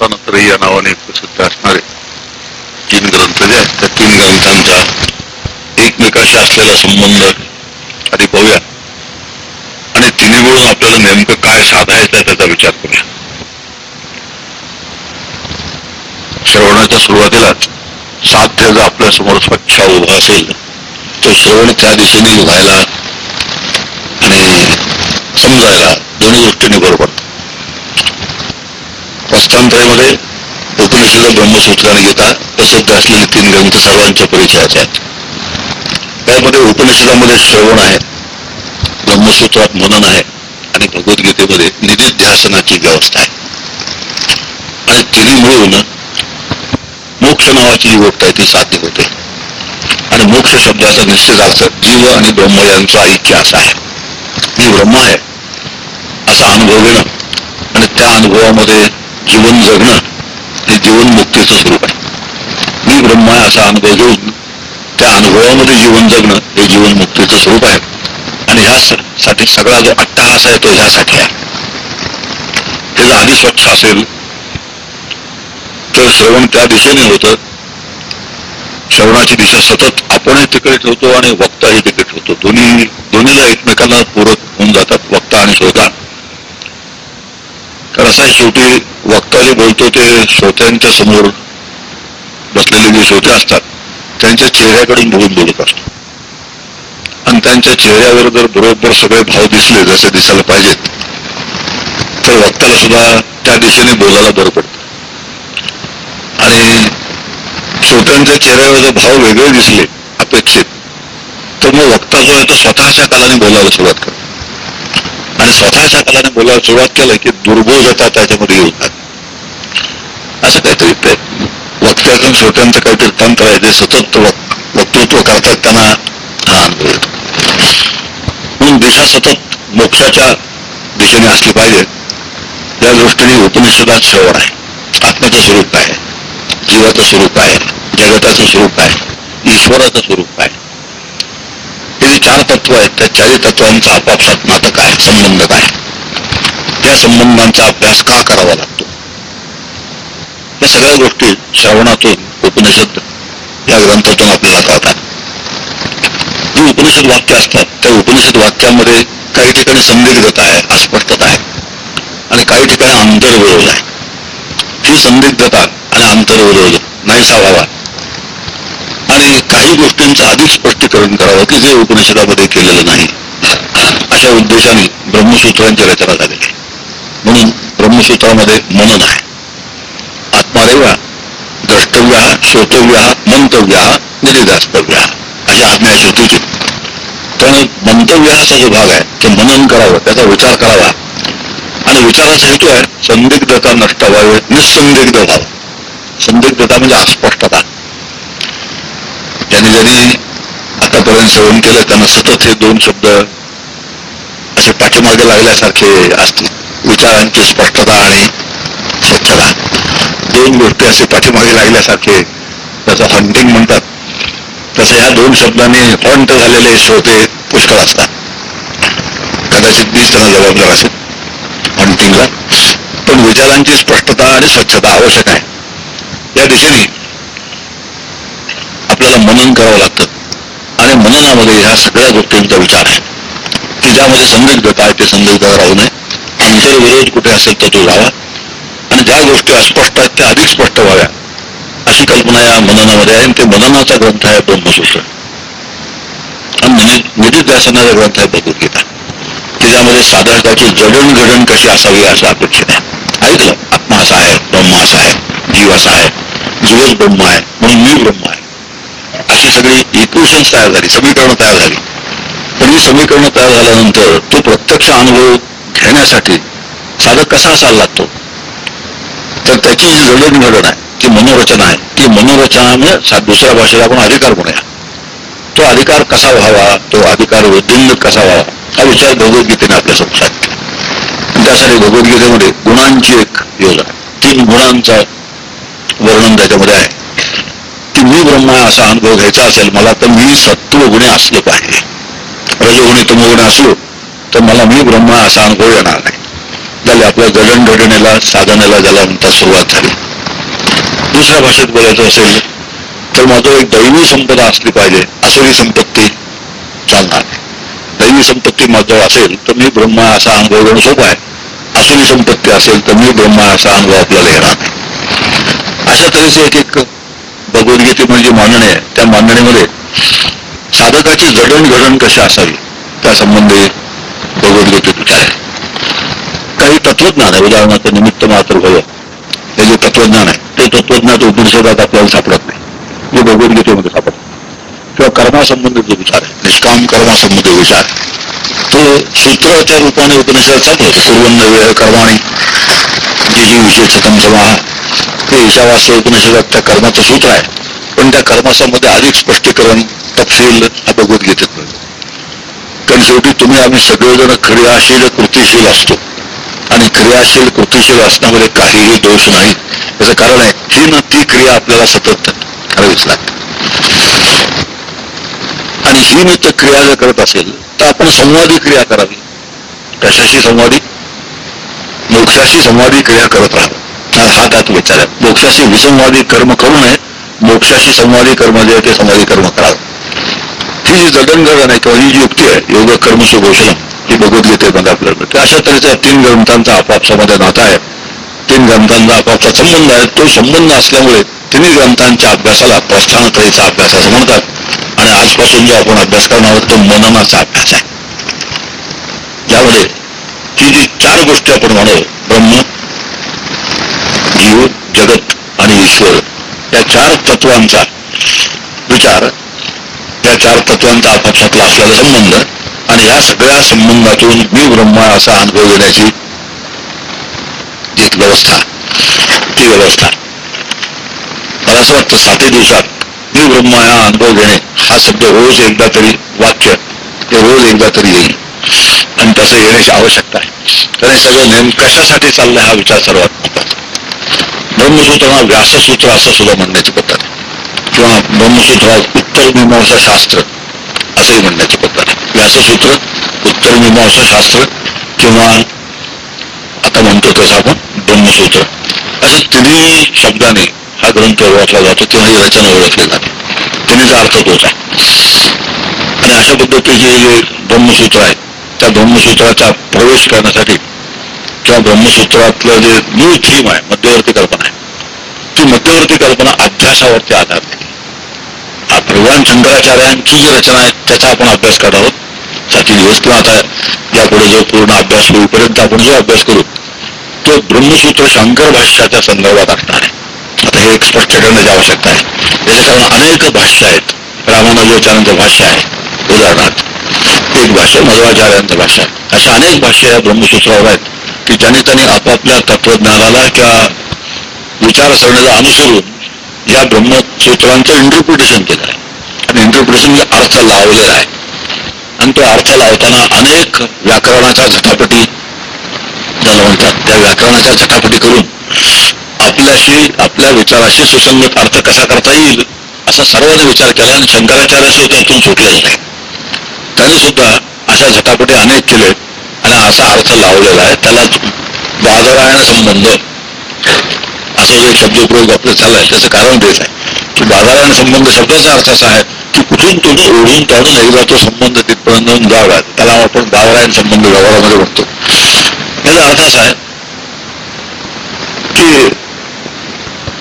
अवतानत्रयी या नावाने प्रसिद्ध असणारे तीन ग्रंथ जे आहेत त्या तीन ग्रंथांचा एकमेकाशी असलेला संबंध आधी पाहूया आणि तिन्ही मिळून आपल्याला नेमकं काय साधायचं आहे त्याचा विचार करूया श्रवणाच्या सुरुवातीलाच साध्य जर आपल्यासमोर स्वच्छ उभा असेल तो श्रवण त्या दिशेने उभायला आणि समजायला दोन्ही गोष्टींनी बरोबर प्रस्थांतरेमध्ये उपनिषद ब्रह्मसूत्राने घेता गीता प्रसिद्ध असलेले तीन ग्रंथ सर्वांच्या परिचयाचे आहेत. त्यामध्ये उपनिषदामध्ये श्रवण आहे ब्रह्मसूत्रात मनन आहे आणि भगवद्गीतेमध्ये निधिध्यासनाची व्यवस्था आहे. आणि तिन्ही मिळून मोक्ष नावाची जी गोष्ट आहे ती साध्य होते. आणि मोक्ष शब्दाचा निश्चित अर्थ जीव आणि ब्रह्म यांचा ऐक्य असा आहे. मी ब्रह्म आहे असा अनुभव घेणं आणि त्या अनुभवामध्ये जीवन जगणं हे जीवन मुक्तीचं स्वरूप आहे. मी ब्रह्म आहे असा अनुभव घेऊन त्या अनुभवामध्ये जीवन जगणं हे जीवन मुक्तीचं स्वरूप आहे. आणि ह्यासाठी सगळा जो अट्टहास आहे तो ह्यासाठी आहे. हे जर आधी स्वच्छ असेल तर श्रवण त्या दिशेने होतं. श्रवणाची दिशा सतत आपणही तिकडे ठेवतो आणि वक्ताही तिकडे ठेवतो. दोन्ही दोन्हीला एकमेकांना पूरक होऊन जातात वक्ता आणि श्रोता तर असा आहे, शेवटी वक्ता बोलतो ते श्रोत्यांच्या समोर बसलेले जे श्रोते असतात त्यांच्या चेहऱ्याकडून बघून बोलत असतो. आणि त्यांच्या चेहऱ्यावर जर बरोबर सगळे भाव दिसले जसे दिसायला पाहिजेत तर वक्ताला सुद्धा त्या दिशेने बोलायला बरं पडतं. आणि श्रोत्यांच्या चेहऱ्यावर जर भाव वेगळे दिसले अपेक्षित तर मग वक्ता जो आहे तो स्वतःच्या कालाने बोलायला सुरुवात करतो. आणि स्वतःच्या कालाने बोलायला सुरुवात केलं की दुर्बोधता त्याच्यामध्ये येऊन असं काहीतरी वक्त्यातून वक्त्याचं श्रोत्यांचं काहीतरी तंत्र आहे जे सतत वक्तृत्व करतात त्यांना हा अनुभव येतो म्हणून दिशा सतत मोक्षाच्या दिशेने असली पाहिजे त्या दृष्टीने उपनिषदात श्रवण आहे. आत्म्याचं स्वरूप आहे जीवाचं स्वरूप आहे जगताचं स्वरूप आहे ईश्वराचं स्वरूप आहे. हे जे चार तत्व आहेत त्या चारही तत्वांचा आपापसात नातं काय संबंध काय त्या संबंधांचा अभ्यास का करावा लागतो? या सगळ्या गोष्टी श्रवणातून उपनिषद या ग्रंथातून आपल्याला कळतात. जी उपनिषद वाक्य असतात त्या उपनिषद वाक्यामध्ये काही ठिकाणी संदिग्धता आहे अस्पष्टता आहे. आणि काही ठिकाणी आंतरविरोध आहे. ही संदिग्धता आणि आंतरविरोध नाहीसा व्हावा आणि काही गोष्टींचं आधीच स्पष्टीकरण करावं की जे उपनिषदामध्ये केलेलं नाही. अशा उद्देशाने ब्रह्मसूत्रांची रचना झालेली म्हणून ब्रह्मसूत्रामध्ये मनन आहे. आत्मारेवा द्रष्टव्य श्रोतव्य मंतव्य निरिदास्तव्य अशी आज्ञा आहे श्रुतीची त्यामुळे मंतव्य असा जो भाग आहे तो मनन करावं त्याचा विचार करावा. आणि विचाराचा हेतू आहे संदिग्धता नष्ट व्हावी निसंदिग्ध व्हावं. संदिग्धता म्हणजे अस्पष्टता. ज्यांनी ज्यांनी आतापर्यंत सेवन केलं त्यांना सतत हे दोन शब्द असे पाठीमागे लागल्यासारखे असतील. विचारांची स्पष्टता आणि दोन गोष्टी असे पाठीमागे लागल्यासारखे त्याचं हंटिंग म्हणतात. तसं ह्या दोन शब्दांनी हॉन्ट झालेले श्रोते पुष्कळ असतात. कदाचित मीच त्यांना जबाबदार असेल हंटिंगला पण विचारांची स्पष्टता आणि स्वच्छता आवश्यक आहे. या दिशेने आपल्याला मनन करावं लागतं. आणि मननामध्ये ह्या सगळ्या गोष्टींचा विचार आहे. की ज्यामध्ये संदिग्धता आहे ते संदिग्ध राहू नये. आंतरविरोध कुठे असेल तर तो राहावा. ज्या गोष्टी अस्पष्ट आहेत त्या अधिक स्पष्ट व्हाव्या. अशी कल्पना या मननामध्ये आहे आणि ते मननाचा ग्रंथ आहे ब्रह्मसूत्र. आणि निधिध्यासनाचा ग्रंथ आहे भगवद्गीता. त्याच्यामध्ये साधारण साधारणताची जडणघडण कशी असावी असं अपेक्षित आहे. ऐकलं आत्मा असा आहे ब्रह्म असा आहे जीव असा आहे जीवच ब्रह्म आहे म्हणून मी ब्रह्म आहे. अशी सगळी इक्वेशन्स तयार झाली समीकरणं तयार झाली. पण ही समीकरणं तयार झाल्यानंतर तो प्रत्यक्ष अनुभव घेण्यासाठी साधक कसा असायला लागतो? तर त्याची जी जडणघडण आहे ती मनोरचना आहे. ती मनोरचना म्हणजे दुसऱ्या भाषेला आपण अधिकार म्हणूया. तो अधिकार कसा व्हावा? तो अधिकार वृद्धिंगत कसा व्हावा? हा विचार भगवद्गीतेने आपल्यासमोर त्यासाठी भगवद्गीतेमध्ये गुणांची एक योजना तीन गुणांचा वर्णन त्याच्यामध्ये आहे. की मी ब्रह्म असा अनुभव घ्यायचा असेल मला तर मी सत्व गुणे असलं पाहिजे. रजोगुणी तमोगुणे असलो तर मला मी ब्रह्म असा अनुभव येणार नाही. झाली आपल्या जडणघडणीला साधनेला ज्याला म्हणतात सुरुवात झाली. दुसऱ्या भाषेत बोलायचं असेल तर माझं एक दैवी संपदा असली पाहिजे असुरी संपत्ती चालणार दैवी संपत्ती माझं असेल तर मी ब्रह्मा असा अनुभव घेणं सोपं आहे. असुरी संपत्ती असेल तर मी ब्रह्मा असा अनुभव आपल्याला येणार नाही. अशा तऱ्हेचे एक एक भगवद्गीते म्हणजे मांडणी आहे. त्या मांडणीमध्ये साधकाची जडणघडण कशी असावी त्या संबंधी भगवद्गीतेत विचार आहे. काही तत्वज्ञान म्हणजे आहे उदाहरणार्थ निमित्त मात्र भय हे जे तत्वज्ञान आहे ते तत्वज्ञान उपनिषेदात आपल्याला सापडत नाही. जे भगवद्गीतेमध्ये सापडत किंवा कर्मासंबंधित विचार आहे निष्काम कर्मासंबंधित विचार तो सूत्राच्या रूपाने उपनिषदात सापडतो पूर्वन्न वेळ कर्माणी. जी जी विशेषतम समाहा ते ईशावास्य उपनिषदात त्या कर्माचं सूत्र आहे. पण त्या कर्मासामध्ये अधिक स्पष्टीकरण तपशील हा भगवद्गीतेत मिळतो. कारण शेवटी तुम्ही आम्ही सगळेजण क्रियाशील कृतीशील असतो. आणि क्रियाशील कृतीशील असण्यामध्ये काहीही दोष नाही. याचं कारण आहे ही ना ती क्रिया आपल्याला सतत करावीच लागते. आणि ही नित्य क्रिया जर करत असेल तर आपण संवादी क्रिया करावी. कशाशी संवादी? मोक्षाशी संवादी क्रिया करत राहावं. हा- त्यात विचार आहे. मोक्षाशी विसंवादी कर्म करू नये मोक्षाशी संवादी कर्म जे आहे ते संवादी कर्म करावं. ही जी जडणघडण आहे किंवा ही जी युक्ती आहे योग कर्म ही भगवद्गीतेमध्ये आपल्याला. मिळते अशा तऱ्हेच्या तीन ग्रंथांचा आपापसामध्ये नाता आहे. तीन ग्रंथांचा आपापसा संबंध आहे. तो संबंध असल्यामुळे तिन्ही ग्रंथांच्या अभ्यासाला प्रस्थानत्रयीचा अभ्यास असं म्हणतात. आणि आजपासून जो आपण अभ्यास करणार आहोत तो मननाचा अभ्यास आहे. यामध्ये ही जी चार गोष्टी आपण म्हणू ब्रह्म जीव जगत आणि ईश्वर या चार तत्वांचा विचार या चार तत्वांचा आपापसातला असलेला संबंध आणि या सगळ्या संबंधातून मी ब्रह्मा असा अनुभव घेण्याची एक व्यवस्था ती व्यवस्था. मला असं वाटतं सातही दिवसात मी ब्रह्मा हा अनुभव घेणे हा शब्द रोज एकदा तरी वाक्य हे रोज एकदा तरी येईल. आणि तसं येण्याची आवश्यकता आहे. कारण हे सगळं नेम कशासाठी चाललंय हा विचार सर्वात महत्त्वाचा व्याससूत्र असं सुद्धा म्हणण्याची पद्धत किंवा ब्रह्मसूत्रात उत्तर मीमांसा शास्त्र असंही म्हणण्याची पद्धत आहे. व्याससूत्र उत्तर मीमांसा शास्त्र किंवा आता म्हणतो तसं आपण ब्रह्मसूत्र. असं तिन्ही शब्दाने हा ग्रंथ ओळखला जातो किंवा ही रचना ओळखली जाते. तिन्हीचा अर्थ तोच आहे. आणि अशा पद्धतीचे जे ब्रह्मसूत्र आहे त्या ब्रह्मसूत्राचा प्रवेश करण्यासाठी किंवा ब्रह्मसूत्रातलं जे मूळ थीम आहे मध्यवर्ती कल्पना आहे ती मध्यवर्ती कल्पना अभ्यासावरती आधारते हा भगवान शंकराचार्यांची जी रचना आहे त्याचा आपण अभ्यास करणार आहोत. साती दिवस किंवा आता यापुढे जो पूर्ण अभ्यास होईपर्यंत आपण जो अभ्यास करू तो ब्रह्मसूत्र शंकर भाष्याच्या संदर्भात असणार आहे. आता हे एक स्पष्ट करण्याची आवश्यकता आहे. त्याच्या कारण अनेक भाष्य आहेत. रामानुजाचार्यांचं भाष्य आहे. उदाहरणार्थ एक भाष्य मध्वाचार्यांचं भाष्य आहे. अशा अनेक भाष्य या ब्रह्मसूत्रावर आहेत की ज्याने त्यांनी आपापल्या तत्वज्ञानाला किंवा विचारसरणीला अनुसरून या ब्रह्मसूत्रांचं इंटरप्रिटेशन केलं आहे. आणि इंटरप्रिटेशन अर्थ लावलेला आहे. आणि तो अर्थ लावताना अनेक व्याकरणाच्या झटापटी ज्याला म्हणतात त्या व्याकरणाच्या झटापटी करून आपल्याशी आपल्या विचाराशी सुसंगत अर्थ कसा करता येईल असा सर्वांनी विचार केला आणि शंकराचार्य सुद्धा त्यातून सुटलेला नाही. त्यांनी सुद्धा अशा झटापटी अनेक केले आणि असा अर्थ लावलेला आहे. त्याला बाजारायण संबंध असा जो शब्दप्रयोग आपलं आहे त्याचं कारण तेच आहे. की बाजारायण संबंध शब्दाचा अर्थ असा आहे की तुम्ही ओढून काढून एकदा तो संबंध तिथपर्यंत नेऊन जावा त्याला आपण गावरायन संबंध व्यवहारामध्ये म्हणतो याचा अर्थ असा आहे की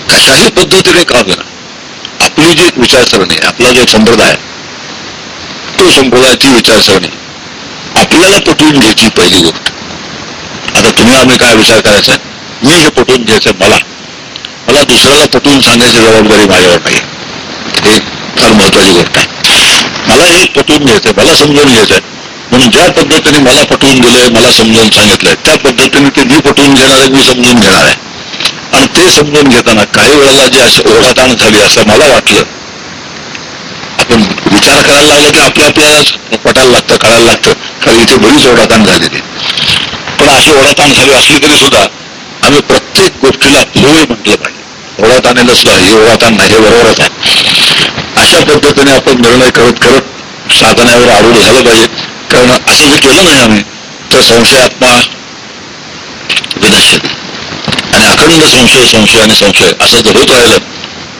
कशाही पद्धतीने का होईना आपली जी विचारसरणी आहे, आपला जो संप्रदाय आहे, तो संप्रदायाची विचारसरणी आपल्याला पटवून घ्यायची पहिली गोष्ट आता तुम्ही आम्ही काय विचार करायचा मी हे पटवून घ्यायचं मला मला दुसऱ्याला पटवून सांगायची जबाबदारी माझ्यावर नाही हे फार महत्वाची गोष्ट आहे मला हे पटवून घ्यायचंय मला समजून घ्यायचंय. म्हणून ज्या पद्धतीने मला पटवून दिलंय मला समजावून सांगितलंय त्या पद्धतीने ते मी पटवून घेणार आहे मी समजून घेणार आहे. आणि ते समजून घेताना काही वेळेला जी अशी ओढाताण झाली असं मला वाटलं आपण विचार करायला लागला की आपल्या आपल्याला पटायला लागतं कळायला लागतं. कारण इथे बरीच ओढाताण झालेली पण अशी ओढाताण झाली असली तरी सुद्धा आम्ही प्रत्येक गोष्टीला होय म्हटलं पाहिजे. ओढाताणेला नसलं हे ओढाताण नाही हे बरोबरच आहे. अशा पद्धतीने आपण निर्णय करत करत साधण्यावर आरूढ झालं पाहिजे. कारण असं जर केलं नाही आम्ही तर संशयात्मा अखंड संशय संशय आणि संशय असं जर होत राहिलं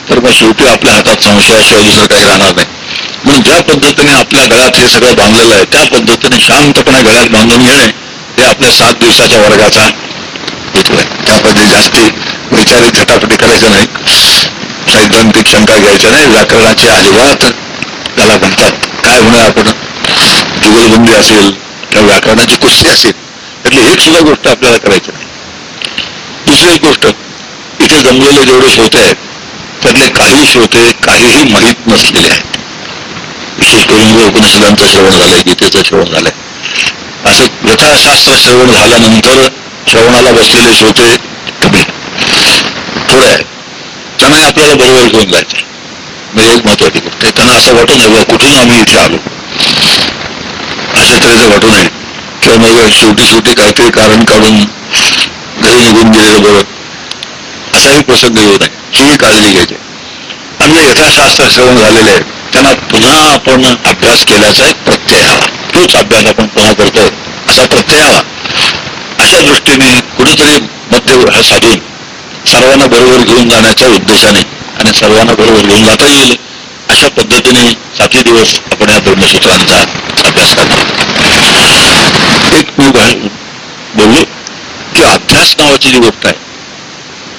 तर मग शेवटी आपल्या हातात संशयाशिवाय दुसरं काही राहणार नाही. म्हणून ज्या पद्धतीने आपल्या गळ्यात हे सगळं बांधलेलं आहे त्या पद्धतीने शांतपणे गळ्यात बांधून घेणे हे आपल्या सात दिवसाच्या वर्गाचा हेतू आहे. त्यामध्ये जास्ती वैचारिक झटापटी करायचं नाही. सैद्धांतिक शंका घ्यायच्या नाही व्याकरणाचे अजिबात त्याला म्हणतात. काय होणार आपण? जुगलबंदी असेल किंवा व्याकरणाची कुस्ती असेल त्यातली एक सुद्धा गोष्ट आपल्याला करायची नाही. दुसरी एक गोष्ट इथे जमलेले जेवढे श्रोते आहेत त्यातले काही श्रोते काहीही माहीत नसलेले आहेत. विशेष करून उपनिषदांचं श्रवण झालंय गीतेचं श्रवण झालंय. असं यथाशास्त्र श्रवण झाल्यानंतर श्रवणाला बसलेले श्रोते कमी. थोडे आहेत. त्यांना आपल्याला बरोबर घेऊन जायचं. म्हणजे एक महत्वाची गोष्ट. आहे त्यांना असं वाटू नये कुठून आम्ही इथे आलो? अशा तऱ्हेचं वाटू नये. किंवा मग शेवटी शेवटी काहीतरी कारण काढून घरी निघून गेलेलं बरं. असाही प्रसंग येऊ नये. हीही काळजी घ्यायची. आणि यथाशास्त्र श्रवण झालेले आहे त्यांना पुन्हा आपण अभ्यास केल्याचा एक प्रत्यय हवा. तोच अभ्यास आपण पुन्हा करतोय असा प्रत्यय हवा. अशा दृष्टीने कुठेतरी मध्य साधून सर्वांना बरोबर घेऊन जाण्याच्या उद्देशाने आणि सर्वांना बरोबर घेऊन जाता येईल अशा पद्धतीने सातही दिवस आपण या ब्रह्मसूत्रांचा अभ्यास करणार एक मी बोललो की अभ्यास नावाची जी गोष्ट आहे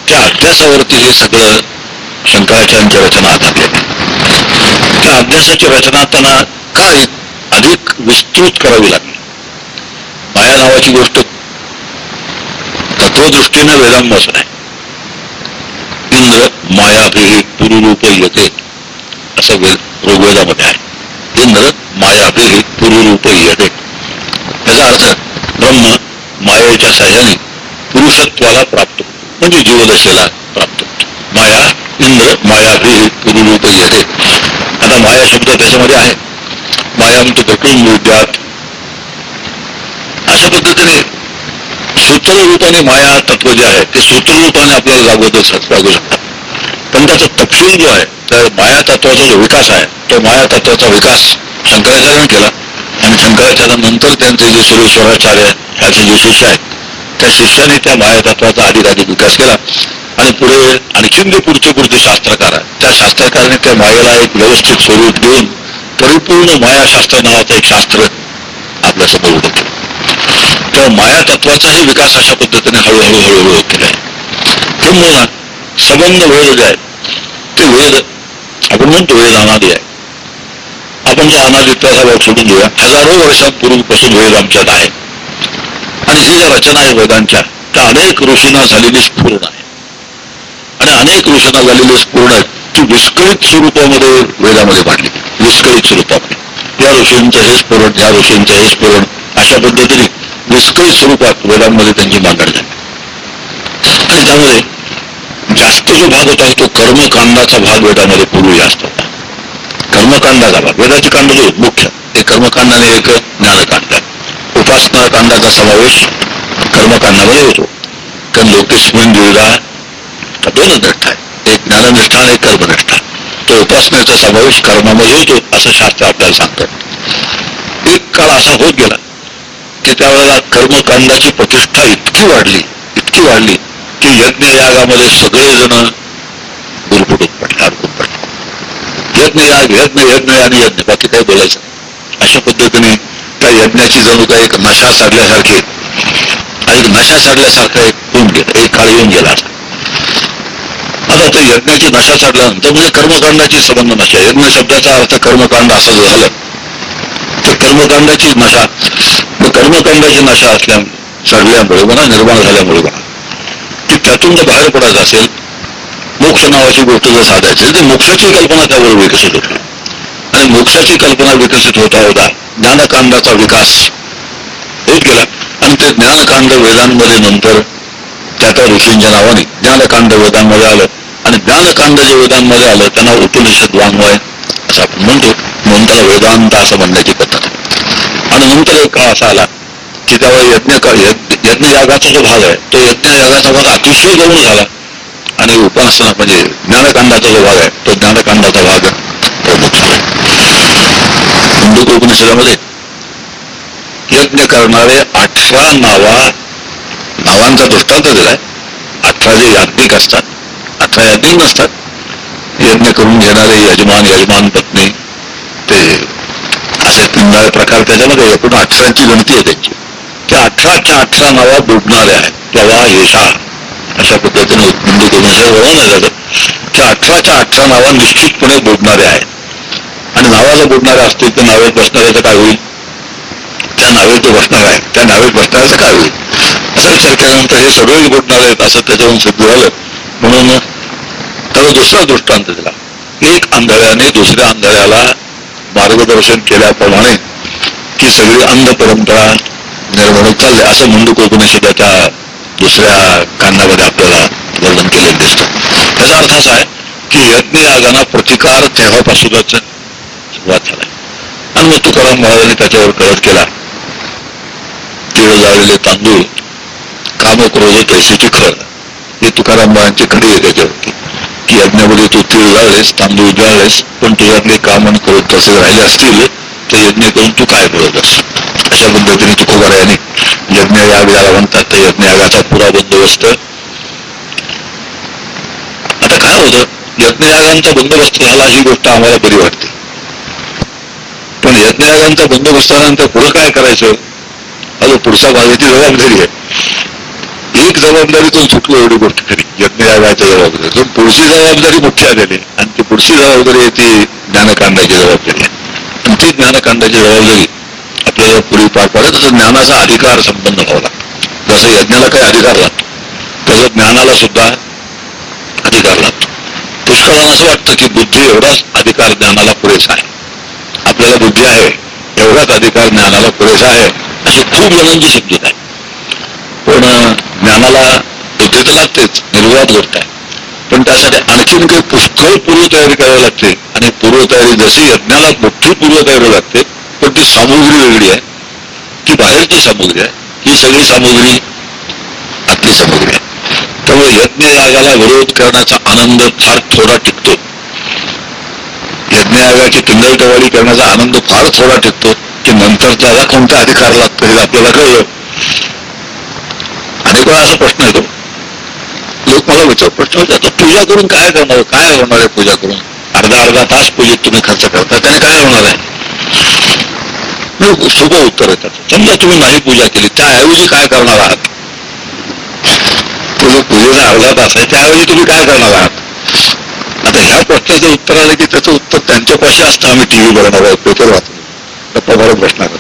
त्या अभ्यासावरती हे सगळं शंकराचार्यांची रचना आधारली त्या अभ्यासाची रचना त्यांना काय अधिक विस्तृत करावी लागली? माया नावाची गोष्ट तत्वदृष्टीनं वेदांपासून आहे इंद्र मायाभिही पुरुरूप येते. असं वेद ऋग्वेदामध्ये आहे. इंद्र मायाभिही पुरुरूप येते. त्याचा अर्थ ब्रह्म मायेच्या साह्याने पुरुषत्वाला प्राप्त म्हणजे जीवदशेला प्राप्त माया इंद्र मायाभिही पुरुरूप येते. आता माया शब्द त्याच्यामध्ये आहे. मायाम तो प्रकृम विद्यात. अशा पद्धतीने सर्व रूपाने माया तत्व जे आहे ते सूत्ररूपाने आपल्याला लागवतच लागू शकतात. पण त्याचा तपशील जो आहे तर माया तत्वाचा जो विकास आहे तो माया तत्वाचा विकास शंकराचार्यानं केला. आणि शंकराचार्यानंतर त्यांचे जे सुरेश्वराचार्य ह्याचे जे शिष्य आहेत त्या शिष्याने त्या माया तत्वाचा अधिकाधिक विकास केला. आणि पुढे आणखीन जे पुढचे पुढचे शास्त्रकार आहे त्या शास्त्रकाराने त्या मायेला एक व्यवस्थित स्वरूप देऊन परिपूर्ण मायाशास्त्र नावाचं एक शास्त्र आपल्यासमोर उभं केलं. तेव्हा माया तत्वाचाही विकास अशा पद्धतीने हळूहळू हळूहळू होत गेला आहे किंबहुना संबंध वेद जे आहेत ते वेद आपण म्हणतो वेद अनादी आहे. आपण जो अनादित्वाचा भाग सोडून घेऊया हजारो वर्षांपूर्वीपासून वेद आमच्यात आहे. आणि ही ज्या रचना आहे वेदांच्या त्या अनेक ऋषींना झालेली स्फुरण आहे. आणि अनेक ऋषींना झालेली स्फुरण आहे. ती विस्कळीत स्वरूपामध्ये वेदामध्ये मांडली विस्कळीत स्वरूपामध्ये. या ऋषींचं हे स्फोरण या ऋषींचं हे स्फोरण अशा पद्धतीने विस्कळीत स्वरूपात वेदांमध्ये त्यांची मांडणी झाली. आणि त्यामध्ये जास्त जो भाग होता तो कर्मकांडाचा भाग वेदामध्ये पूर्वी जास्त होता. कर्मकांडाचा भाग वेदाचे कांड जो मुख्य ते कर्मकांड आणि एक ज्ञानकांड उपासना कांडाचा समावेश कर्मकांडामध्ये होतो. कारण लोकेस्मिन द्विधा दोन निष्ठा आहे. एक ज्ञाननिष्ठा आणि एक कर्मनिष्ठा. तो उपासनेचा समावेश कर्मामध्ये होतो असं शास्त्र आपल्याला सांगतं. एक काळ असा होत गेला की त्यावेळेला कर्मकांडाची प्रतिष्ठा इतकी वाढली इतकी वाढली की यज्ञ यागामध्ये सगळेजण गुरफुटून पडले अडकून पडले. यज्ञ याग यज्ञ यज्ञ आणि यज्ञ बाकी काही बोलायचं अशा पद्धतीने त्या यज्ञाची जणू काय एक नशा साडल्यासारखी आणि एक नशा साधल्यासारखा एक होऊन गेला एक काळ येऊन गेला आता. आता यज्ञाची नशा साधल्यानंतर म्हणजे कर्मकांडाची संबंध नशा यज्ञ शब्दाचा अर्थ कर्मकांड असं झालं तर कर्मकांडाची नशा तर कर्मकांडाची नशा असल्या चढल्यामुळे म्हणा निर्माण झाल्यामुळे म्हणा की त्यातून जर बाहेर पडायचं असेल मोक्ष नावाची गोष्ट जर साधायची तर मोक्षाची कल्पना त्यावर विकसित होती. आणि मोक्षाची कल्पना विकसित होता होता ज्ञानकांडाचा विकास होत गेला. आणि ते ज्ञानकांड वेदांमध्ये नंतर त्या त्या ऋषींच्या नावाने ज्ञानकांड वेदांमध्ये आलं. आणि ज्ञानकांड जे वेदांमध्ये आलं त्यांना उपनिषद वाङ्मय असं आपण म्हणतो. म्हणून त्याला वेदांत असं म्हणण्याची पद्धत. आणि नंतर एक काळ असा आला की त्यावर यज्ञ यज्ञ यज्ञयागाचा जो भाग आहे तो यज्ञयागाचा भाग अतिशय गौण झाला. आणि उपासना म्हणजे ज्ञानकांडाचा जो भाग आहे तो ज्ञानकांडाचा भाग प्रमुख झाला. हिंदू उपनिषदामध्ये यज्ञ करणारे अठरा नावा नावांचा दृष्टांत दिलाय. अठरा जे याज्ञिक असतात अठरा याज्ञिक नसतात. यज्ञ करून घेणारे यजमान यजमान पत्नी ते असे तीन प्रकार त्याच्यामध्ये एकूण अठराची गणती आहे त्यांची. त्या अठराच्या अठरा नावा बुडणाऱ्या आहेत. तेव्हा येशा. अशा पद्धतीने उत्पन्न करून वर्णन झालं त्या अठराच्या अठरा नावा निश्चितपणे बुडणारे आहेत. आणि नावाला बुडणारे असतील तर नावेत बसणाऱ्याचं काय होईल? त्या नावेत जो बसणार आहे त्या नावेत बसणाऱ्याचं काय होईल? असा विचार केल्यानंतर हे सगळेच बुडणार आहेत असं त्याच्यावरून सिद्ध झालं. म्हणून त्याला दुसरा दृष्टांत दिला. एक आंधळ्याने दुसऱ्या आंधळ्याला मार्गदर्शन केल्याप्रमाणे की सगळी अंध परंपरा निर्माण होत चालली. असं मुंडकोपनिषदाच्या दुसऱ्या कांदामध्ये आपल्याला वर्णन केलेलं दिसतं. त्याचा अर्थ असा आहे की यज्ञयागांना प्रतिकार तेव्हापासूनच सुरुवात झाला. आणि मग तुकाराम महाराजांनी त्याच्यावर कळत केला. तिळ जाळलेले तांदूळ काम क्रोध पैशाची खर हे तुकाराम महाराजांची खडी आहे त्याच्यावरती. की यज्ञामध्ये तू तीळ जाळलेस तांदूळ जाळलेस पण तुझ्यातले काम आणि तसे राहिले असतील तर यज्ञ करून तू काय मिळवतस अशा पद्धतीने तुकोबारायाने यज्ञ याग याला म्हणतात तर यज्ञयागाचा पुरा बंदोबस्त. आता काय होतं? यज्ञयागांचा बंदोबस्त झाला ही गोष्ट आम्हाला बरी वाटते. पण यज्ञयागांचा बंदोबस्त झाल्यानंतर पुढं काय करायचं? अजून पुढचा भागाची जबाबदारी आहे. एक जबाबदारीतून सुटलो एवढी गोष्ट. खरी यज्ञयागाच्या जबाबदारी पुढची जबाबदारी मोठी आलेली आणि ती पुढची जबाबदारी आहे ती ज्ञानकांडाची जबाबदारी आहे. आणि ती ज्ञानकांडाची जबाबदारी आपल्याला पूर्वी पार पाडत तसं ज्ञानाचा अधिकार संपन्न व्हावा लागतो. जसं यज्ञाला काही अधिकार लागतो तसं ज्ञानाला सुद्धा अधिकार लागतो. पुष्कळांना असं वाटतं की बुद्धी एवढाच अधिकार ज्ञानाला पुरेसा आहे. आपल्याला बुद्धी आहे एवढाच अधिकार ज्ञानाला पुरेसा आहे अशी खूप जणांची समजूत आहे. पण ज्ञानाला बुद्धी तर लागतेच. निर्वाद गोष्ट पण त्यासाठी आणखीन काही पुष्कळ पूर्वतयारी करावी लागते. आणि पूर्वतयारी जशी यज्ञाला मोठी पूर्वतयारी लागते पण ती सामुग्री वेगळी आहे. ती बाहेरची सामुग्री आहे. ही सगळी सामुग्री आतली सामुग्री आहे. त्यामुळे यज्ञयागाला विरोध करण्याचा आनंद फार थोडा टिकतो. यज्ञयागाची किंदळटवाडी करण्याचा आनंद फार थोडा टिकतो. की नंतर त्याला कोणता अधिकार लागतो हे आपल्याला कळलं. अनेक वेळा असा प्रश्न येतो. लोक मला विचार प्रश्न विचारतो पूजा करून काय करणार? काय होणार आहे पूजा करून? अर्धा अर्धा तास पूजेत तुम्ही खर्च करता त्याने काय होणार आहे? सोपं उत्तर येतात समजा तुम्ही नाही पूजा केली त्याऐवजी काय करणार आहात? तो पूजेचा अर्धा तास आहे त्याऐवजी तुम्ही काय करणार आहात? आता ह्या प्रश्नाचं उत्तर आलं की त्याचं उत्तर त्यांच्यापाशी असतं आम्ही टीव्ही बघणार आहोत पेपर वाचतो गप्पा मारत बसणार आहोत.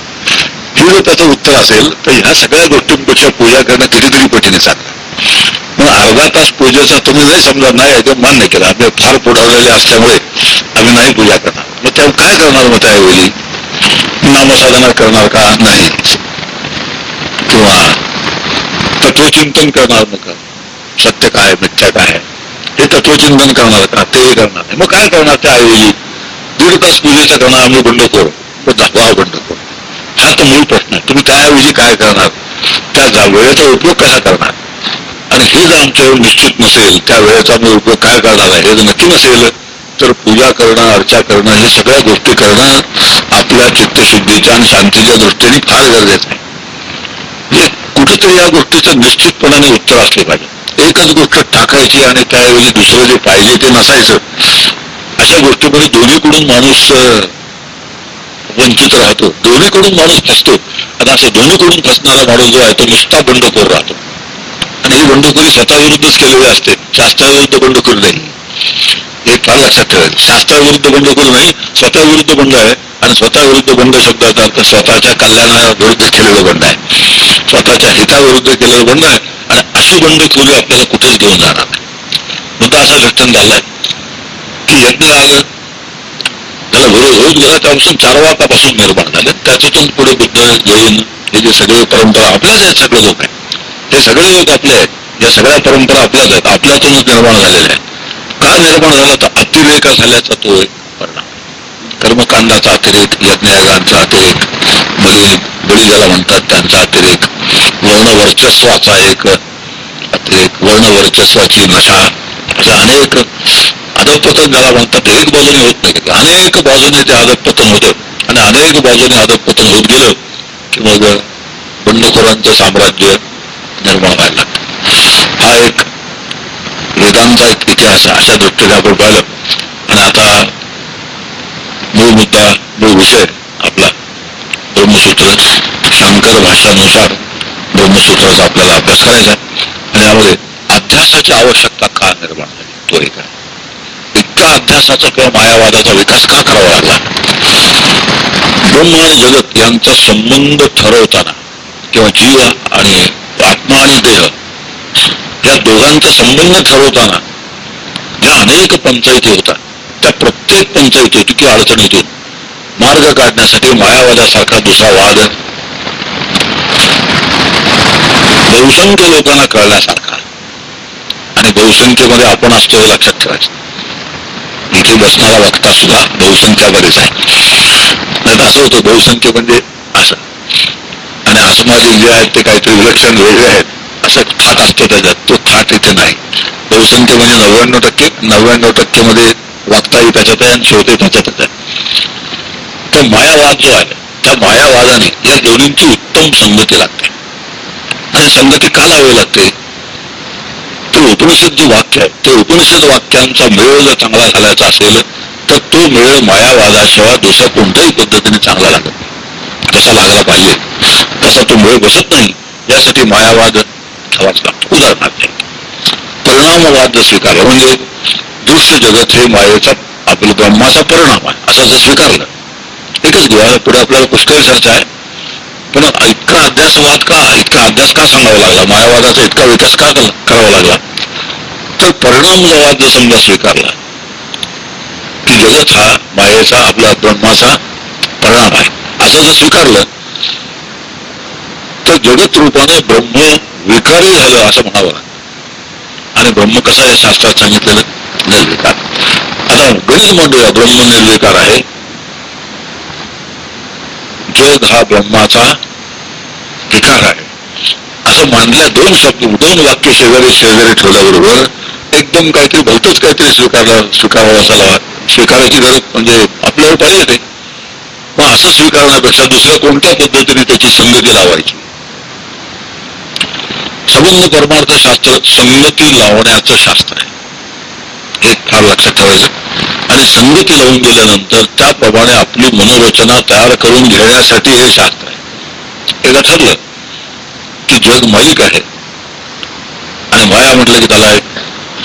हे जर त्याचं उत्तर असेल तर ह्या सगळ्या गोष्टींपेक्षा पूजा करणं कितीतरी पटीने चांगलं अर्धा तास पूजेचा तुम्ही नाही समजा नाही एकदम मान्य केला. आम्ही फार पुढवलेले असल्यामुळे आम्ही नाही पूजा करणार. मग तेव्हा काय करणार मग त्यावेळी नामसाधना करणार का? नाही. किंवा तत्वचिंतन करणार मग सत्य काय मिथ्या काय? हे तत्वचिंतन करणार का? ते करणार नाही. मग काय करणार त्याऐवजी? दीड तास पूजेचा करणार आम्ही बंडखोर दहा बंडखोर हा तर मूळ प्रश्न आहे. तुम्ही त्याऐवजी काय करणार? त्या वेळेचा उपयोग कसा करणार? हे जर आमच्यावर निश्चित नसेल त्या वेळेचा उपयोग काय करणार आहे? हे जर नक्की नसेल. तर पूजा करणं अर्चा करणं हे सगळ्या गोष्टी करणं आपल्या चित्तशुद्धीच्या आणि शांतीच्या दृष्टीने फार गरजेचं आहे. म्हणजे कुठेतरी या गोष्टीचं निश्चितपणाने उत्तर असले पाहिजे. एकच गोष्ट टाकायची आणि त्याऐवजी दुसरं जे पाहिजे ते नसायचं अशा गोष्टीमध्ये दोन्हीकडून माणूस वंचित राहतो. दोन्हीकडून माणूस फसतो. आणि असं दोन्हीकडून फसणारा माणूस जो आहे तो नुसता बंडखोर राहतो. बंडखोरी स्वतःविरुद्धच केलेली असते शास्त्राविरुद्ध बंडखोरी नाही. हे फार लक्षात ठेवायचं शास्त्राविरुद्ध बंडखोरी नाही स्वतःविरुद्ध बंड आहे. आणि स्वतःविरुद्ध बंड शब्दाचा अर्थ स्वतःच्या कल्याणाविरुद्ध केलेलं बंड आहे. स्वतःच्या हिताविरुद्ध केलेलं बंड आहे. आणि अशी बंडखोरी आपल्याला कुठेच घेऊन जाणार नाही. मुद्दा असा दृष्टांत झालाय की यज्ञ आलं त्याला विरोध होत गेला त्यापासून चारवाकापासून निर्माण झाले. त्याच्यातून पुढे बुद्ध जैन हे जे सगळे परंपरा आपल्याच आहेत सगळे लोक आहेत. हे सगळे लोक आपले आहेत. या सगळ्या परंपरा आपल्याच आहेत. आपल्यातूनच निर्माण झालेल्या आहेत. का निर्माण झाला तर अतिरेक झाल्याचा तो एक परिणाम. कर्मकांडाचा अतिरेक यज्ञयागांचा अतिरेक बळी बळी ज्याला म्हणतात त्यांचा अतिरेक वर्णवर्चस्वाचा एक अतिरेक वर्णवर्चस्वाची नशा अशा अनेक अधपतन ज्याला म्हणतात एक बाजूने होत नाही. अनेक बाजूने ते अधपतन होतं. आणि अनेक बाजूने अधपतन होत गेलं की मग बंडखोरांचं साम्राज्य निर्माण व्हायला लागतं हा एक वेदांचा एक इतिहास आहे. अशा दृष्टीने आपण पाहिलं. आणि आता मूळ मुद्दा मूळ विषय आपला ब्रह्मसूत्र. शंकर भाषानुसार ब्रह्मसूत्राचा आपल्याला अभ्यास करायचा आणि यामध्ये अभ्यासाची आवश्यकता का निर्माण झाली? तो एक आहे इतका अभ्यासाचा किंवा मायावादाचा विकास का करावा लागला? ब्रह्म आणि जगत यांचा संबंध ठरवताना किंवा जीव आणि आत्मा आणि देह या दोघांचा संबंध ठरवताना ज्या अनेक पंचायती होतात त्या प्रत्येक पंचायतीत किंवा अडचणीतून मार्ग काढण्यासाठी मायावादासारखा दुसरा वाद बहुसंख्य लोकांना कळण्यासारखा आणि बहुसंख्येमध्ये आपण असतो हे लक्षात ठेवायचं. इथे बसणारा वक्ता सुद्धा बहुसंख्यामध्येच आहे. नाही असं होतं बहुसंख्य म्हणजे असं. आणि आसमाजिक जे आहेत ते काहीतरी विलक्षण वेगळे आहेत. असं थाट असतो त्याच्यात तो थाट इथे नाही. बहुसंख्य म्हणजे नव्याण्णव टक्के नव्याण्णव टक्के मध्ये वागताही त्याच्यात आहे आणि शेवटी त्याच्यातच आहे. तर मायावाद जो आहे त्या मायावादाने या दोन्हींची उत्तम संगती लागते. आणि संगती का लावावी लागते? तर उपनिषद जे वाक्य आहे ते उपनिषद वाक्यांचा मेळ जर चांगला घालायचा असेल तर तो मेळ मायावादाशिवाय दुसऱ्या कोणत्याही पद्धतीने चांगला लागत जसा लागला पाहिजे तसा तो मेळ बसत नाही. यासाठी मायावाद हवाच उदाहरणार्थ परिणामवाद जर म्हणजे दृश्य जगत हे मायेचा आपलं ब्रह्माचा परिणाम आहे असं जर स्वीकारलं एकच घेऊया पुढे आपल्याला पुष्कळ चर्चा आहे पण इतका अध्यासवाद का इतका अभ्यास का सांगावा लागला? मायावादाचा इतका विकास का करावा लागला? तर परिणामवाद जर समजा स्वीकारला की जगत हा मायेचा आपला ब्रह्माचा परिणाम आहे. असं जर स्वीकारलं तर जगत रूपाने ब्रह्म विकारी झालं असं म्हणावं. आणि ब्रह्म कसं आहे शास्त्रात सांगितलेलं निर्विकार. आता गणित म्हणूया ब्रह्म निर्विकार आहे. जग हा ब्रह्माचा विकार आहे. असं मानल्या दोन शब्द दोन वाक्य शेजारी शेजारी ठेवल्याबरोबर एकदम काहीतरी भलतच काहीतरी स्वीकारला स्वीकारावं असायला स्वीकारायची गरज म्हणजे आपल्यावर पाहिजे ते मग असं स्वीकारण्यापेक्षा दुसऱ्या कोणत्या पद्धतीने त्याची संगती लावायची? संबंध परमार्थ शास्त्र संगती लावण्याचं शास्त्र आहे. हे फार लक्षात ठेवायचं. आणि संगती लावून गेल्यानंतर त्याप्रमाणे आपली मनोरचना तयार करून घेण्यासाठी हे शास्त्र आहे. एकदा ठरलं की जग मालिक आहे. आणि माया म्हटलं की त्याला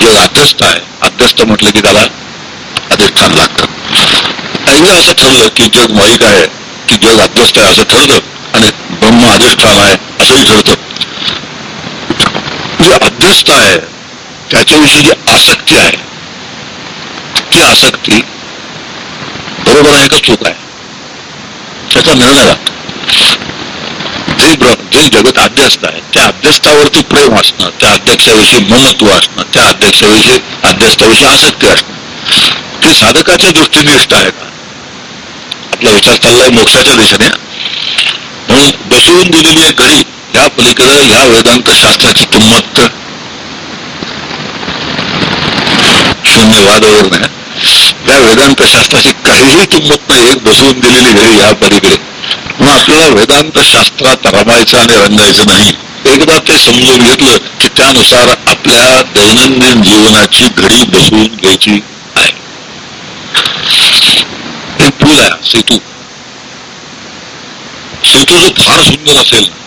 जग अध्यस्त आहे. अध्यस्त म्हटलं की त्याला अधिष्ठान लागतं. एकदा असं ठरलं की जग मालिक आहे की जग अध्यस्त आहे असं ठरलं आणि ब्रह्म अधिष्ठान आहे असंही ठरतं. जी अध्यस्थ आहे त्याच्याविषयी जी आसक्ती आहे ती आसक्ती बरोबर आहे का चूक आहे? त्याचा निर्णय लागतो. जे जे जगत अध्यस्त आहे त्या अध्यस्थावरती प्रेम असणं त्या अध्यक्षाविषयी ममत्व असणं त्या अध्यक्षाविषयी अध्यस्थाविषयी आसक्ती असणं ते साधकाच्या दृष्टीने इष्ट आहे का? आपला विचार चाललाय मोक्षाच्या दिशेने. म्हणून बसवून दिलेली एक घडी त्या पलीकडे या वेदांत शास्त्राची किंमत शून्यवादावर नाही. त्या वेदांत शास्त्राची काहीही किंमत नाही एक बसवून दिलेली घरी या पलीकडे. म्हणून आपल्याला वेदांत शास्त्रात रमायचं आणि रंगायचं नाही. एकदा ते समजून घेतलं की त्यानुसार आपल्या दैनंदिन जीवनाची घडी बसवून घ्यायची आहे. एक पूल आहे सेतू. सेतू जो फार सुंदर असेल.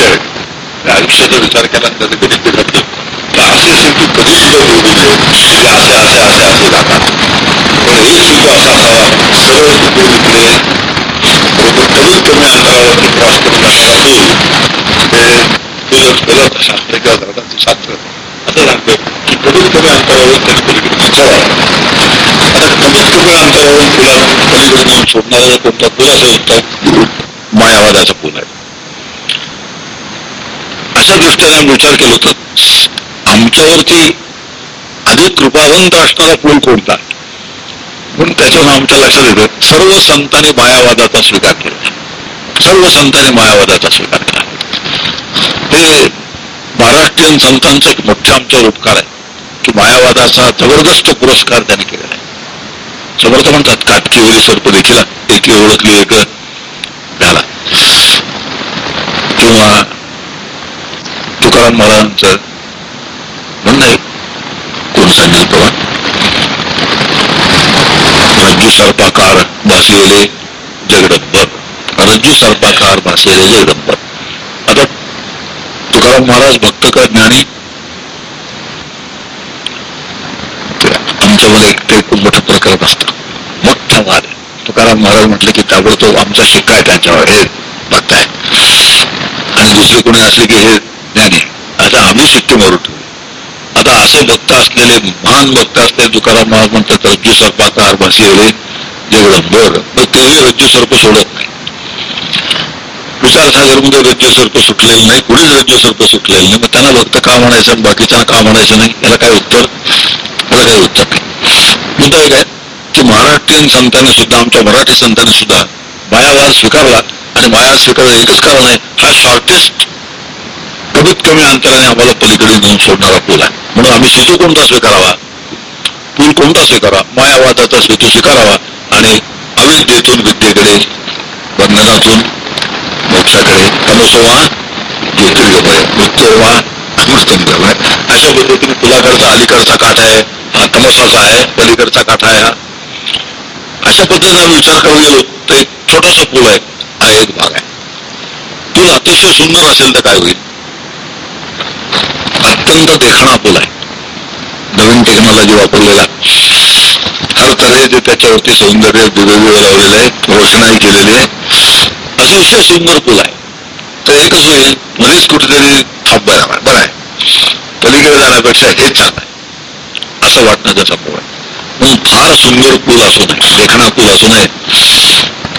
आहे त्या आयुष्याचा विचार केला कधी कधी ते घडतं तर असे सेतू कधी सुद्धा जोडू नये असे असे असे असे जातात पण एक सेतू असा असावा सरळ तिकडे तिकडे बरोबर कमीत कमी अंतरावरती क्रॉस करून जाणारा पूल ते गलत शास्त्र किंवा धर्माचं शास्त्र असं सांगतं की कमीत कमी अंतरावर त्याने पलीकडे असावा आता कमीत कमी अंतरावरून पुला पलीकडे सोडणारा कोणता पूल असेल तर मायावादाचा पूल आहे अशा दृष्टीने आम्ही विचार केला होता आमच्यावरती अधिक कृपावंत असणारा पूल कोणता? म्हणून त्याच्यावर आमच्या लक्षात येतं सर्व संतांनी मायावादाचा स्वीकार केला. सर्व संतांनी मायावादाचा स्वीकार केला. हे महाराष्ट्रीयन संतांचा एक मोठा आमच्यावर उपकार आहे की मायावादाचा जबरदस्त पुरस्कार त्यांनी केला. आहे समर्थ म्हणतात काटकीवरी सर्प देखील एकी ओळखली एक झाला. किंवा तुकाराम महाराजांचं म्हणणं आहे कोण सांगेल प्रमाण? रज्जू सर्पाकार भासलेले जगडंबर रज्जू सर्पाकार भासलेले जगडंबर आता तुकाराम महाराज भक्त का ज्ञानी? ते आमच्यामध्ये एक ते खूप मोठं प्रकरण असतं मोठा वाद आहे. तुकाराम महाराज म्हटले आमचा शिक्का आहे त्यांच्यावर. हे भक्त आहे आणि दुसरे कोणी असले की हे ज्ञानी आता आम्ही शिक्के मारू आता असे भक्त असलेले महान भक्त असलेले तुकाराम महाराज म्हणतात रज्जू सर्पाकार भासलेले जगडंबर पण तेही रज्जू सर्प सोडत नाही. विचारसागरमध्ये रज्जू सर्प सुटलेलं नाही. कुणीच रज्जू सर्प सुटलेलं नाही. मग त्यांना भक्त का म्हणायचं बाकीच्यांना का म्हणायचं नाही? याला काय उत्तर? याला काही उत्तर नाही. मुद्दा एक आहे महाराष्ट्रीयन संतांनी सुद्धा आमच्या मराठी संतांनी सुद्धा मायावाद स्वीकारला आणि माया स्वीकारला एकच कारण आहे हा शॉर्टेस्ट कमीत कमी अंतराने आम्हाला पलीकडे नेऊन सोडणारा पूल आहे. म्हणून आम्ही सेतू कोणता स्वीकारावा? पूल कोणता स्वीकारावा? मायावादाचा सेतू स्वीकारावा आणि अविद्येतून विद्येकडे बंधनातून मोक्षाकडे तमसोवा ज्योतिर्गमय मृत्यूवा अमृतंगमय अशा पद्धतीने पुलाकडचा अलीकडचा काठ आहे. हा तमसाचा आहे पलीकडचा काठ आहे हा. अशा पद्धतीने आम्ही विचार करायला गेलो. तर एक छोटासा पूल आहे. हा एक भाग आहे. पूल अतिशय सुंदर असेल तर काय होईल? अत्यंत देखणा पूल आहे. नवीन टेक्नॉलॉजी वापरलेला. हर तऱ्हेचे त्याच्यावरती सौंदर्य दिवे लावलेले आहे रोषणाई केलेली आहे. अतिशय सुंदर पूल आहे. तर एकच होईल मध्येच कुठेतरी थांबायला बरं आहे. पलीकडे जाण्यापेक्षा हेच चांगलं आहे. असं वाटणं त्याचा पूल आहे. म्हणून फार सुंदर पूल असू नये देखणा पूल असू नये.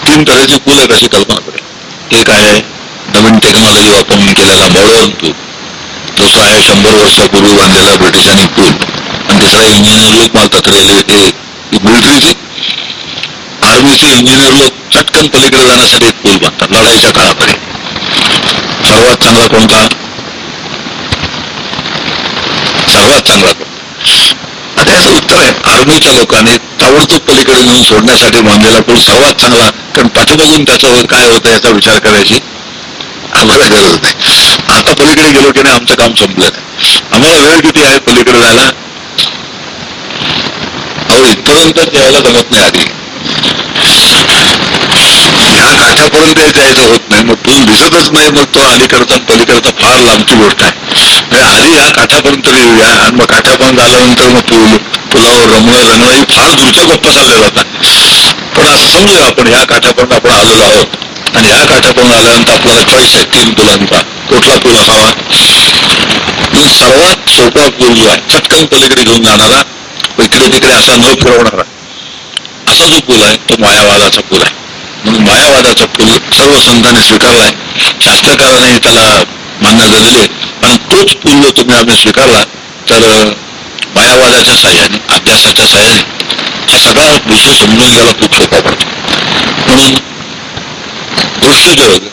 तीन तऱ्हेचे पूल आहेत अशी कल्पना करेल. एक आहे नवीन टेक्नॉलॉजी वापरून केलेला मॉडर्न पूल दुसरा आहे शंभर वर्षापूर्वी बांधलेला ब्रिटिशांनी पूल आणि तिसरा इंजिनियर लोक मारतात रेल्वे हे मिलिटरीचे आर्मीचे इंजिनियर लोक चटकन पलीकडे जाण्यासाठी एक पूल बांधतात लढाईच्या काळाकडे सर्वात चांगला कोणता? सर्वात चांगला कोण आता आहे आर्मीच्या लोकांनी ताबडतोब पलीकडे नेऊन सोडण्यासाठी बांधलेला पूल सर्वात चांगला. कारण पाठीमागून त्याचं काय होतं याचा विचार करायची आम्हाला गरज नाही. आता पलीकडे गेलो की नाही आमचं काम संपलं. आम्हाला वेळ किती आहे पलीकडे जायला? अहो इथपर्यंत यायला जमत नाही आधी. ह्या काठापर्यंत जायचं होत नाही. मग पूल दिसतच नाही मग तो अलीकडचा आणि पलीकडचा फार लांबची गोष्ट आहे. म्हणजे आधी ह्या काठापर्यंत येऊया. आणि मग काठापर्यंत आल्यानंतर मग पूल पुलाव रमणं रंगणं ही फार दूरच्या गप्पा चालल्या जातात पण असं समजूया आपण ह्या काठापर्यंत आपण आलेलो आहोत. आणि ह्या काठापर्यंत आल्यानंतर आपल्याला चॉईस आहे तीन पुलांचा कुठला पूल हवा सर्वात सोपा पूल जो आहे चटकन पलीकडे घेऊन जाणारा इकडे तिकडे असा न फिरवणारा असा जो पूल आहे तो मायावादाचा पूल आहे. म्हणून मायावादाचा पूल सर्व संतांनी स्वीकारलाय. शास्त्रकाराने त्याला मान्यता आहे आणि तोच पूल जर तुम्ही आम्ही स्वीकारला तर आवाजाच्या साह्याने अभ्यासाच्या साह्याने हा सगळा विषय समजून घ्यायला खूप सोपा पडतो. म्हणून दृश्य जग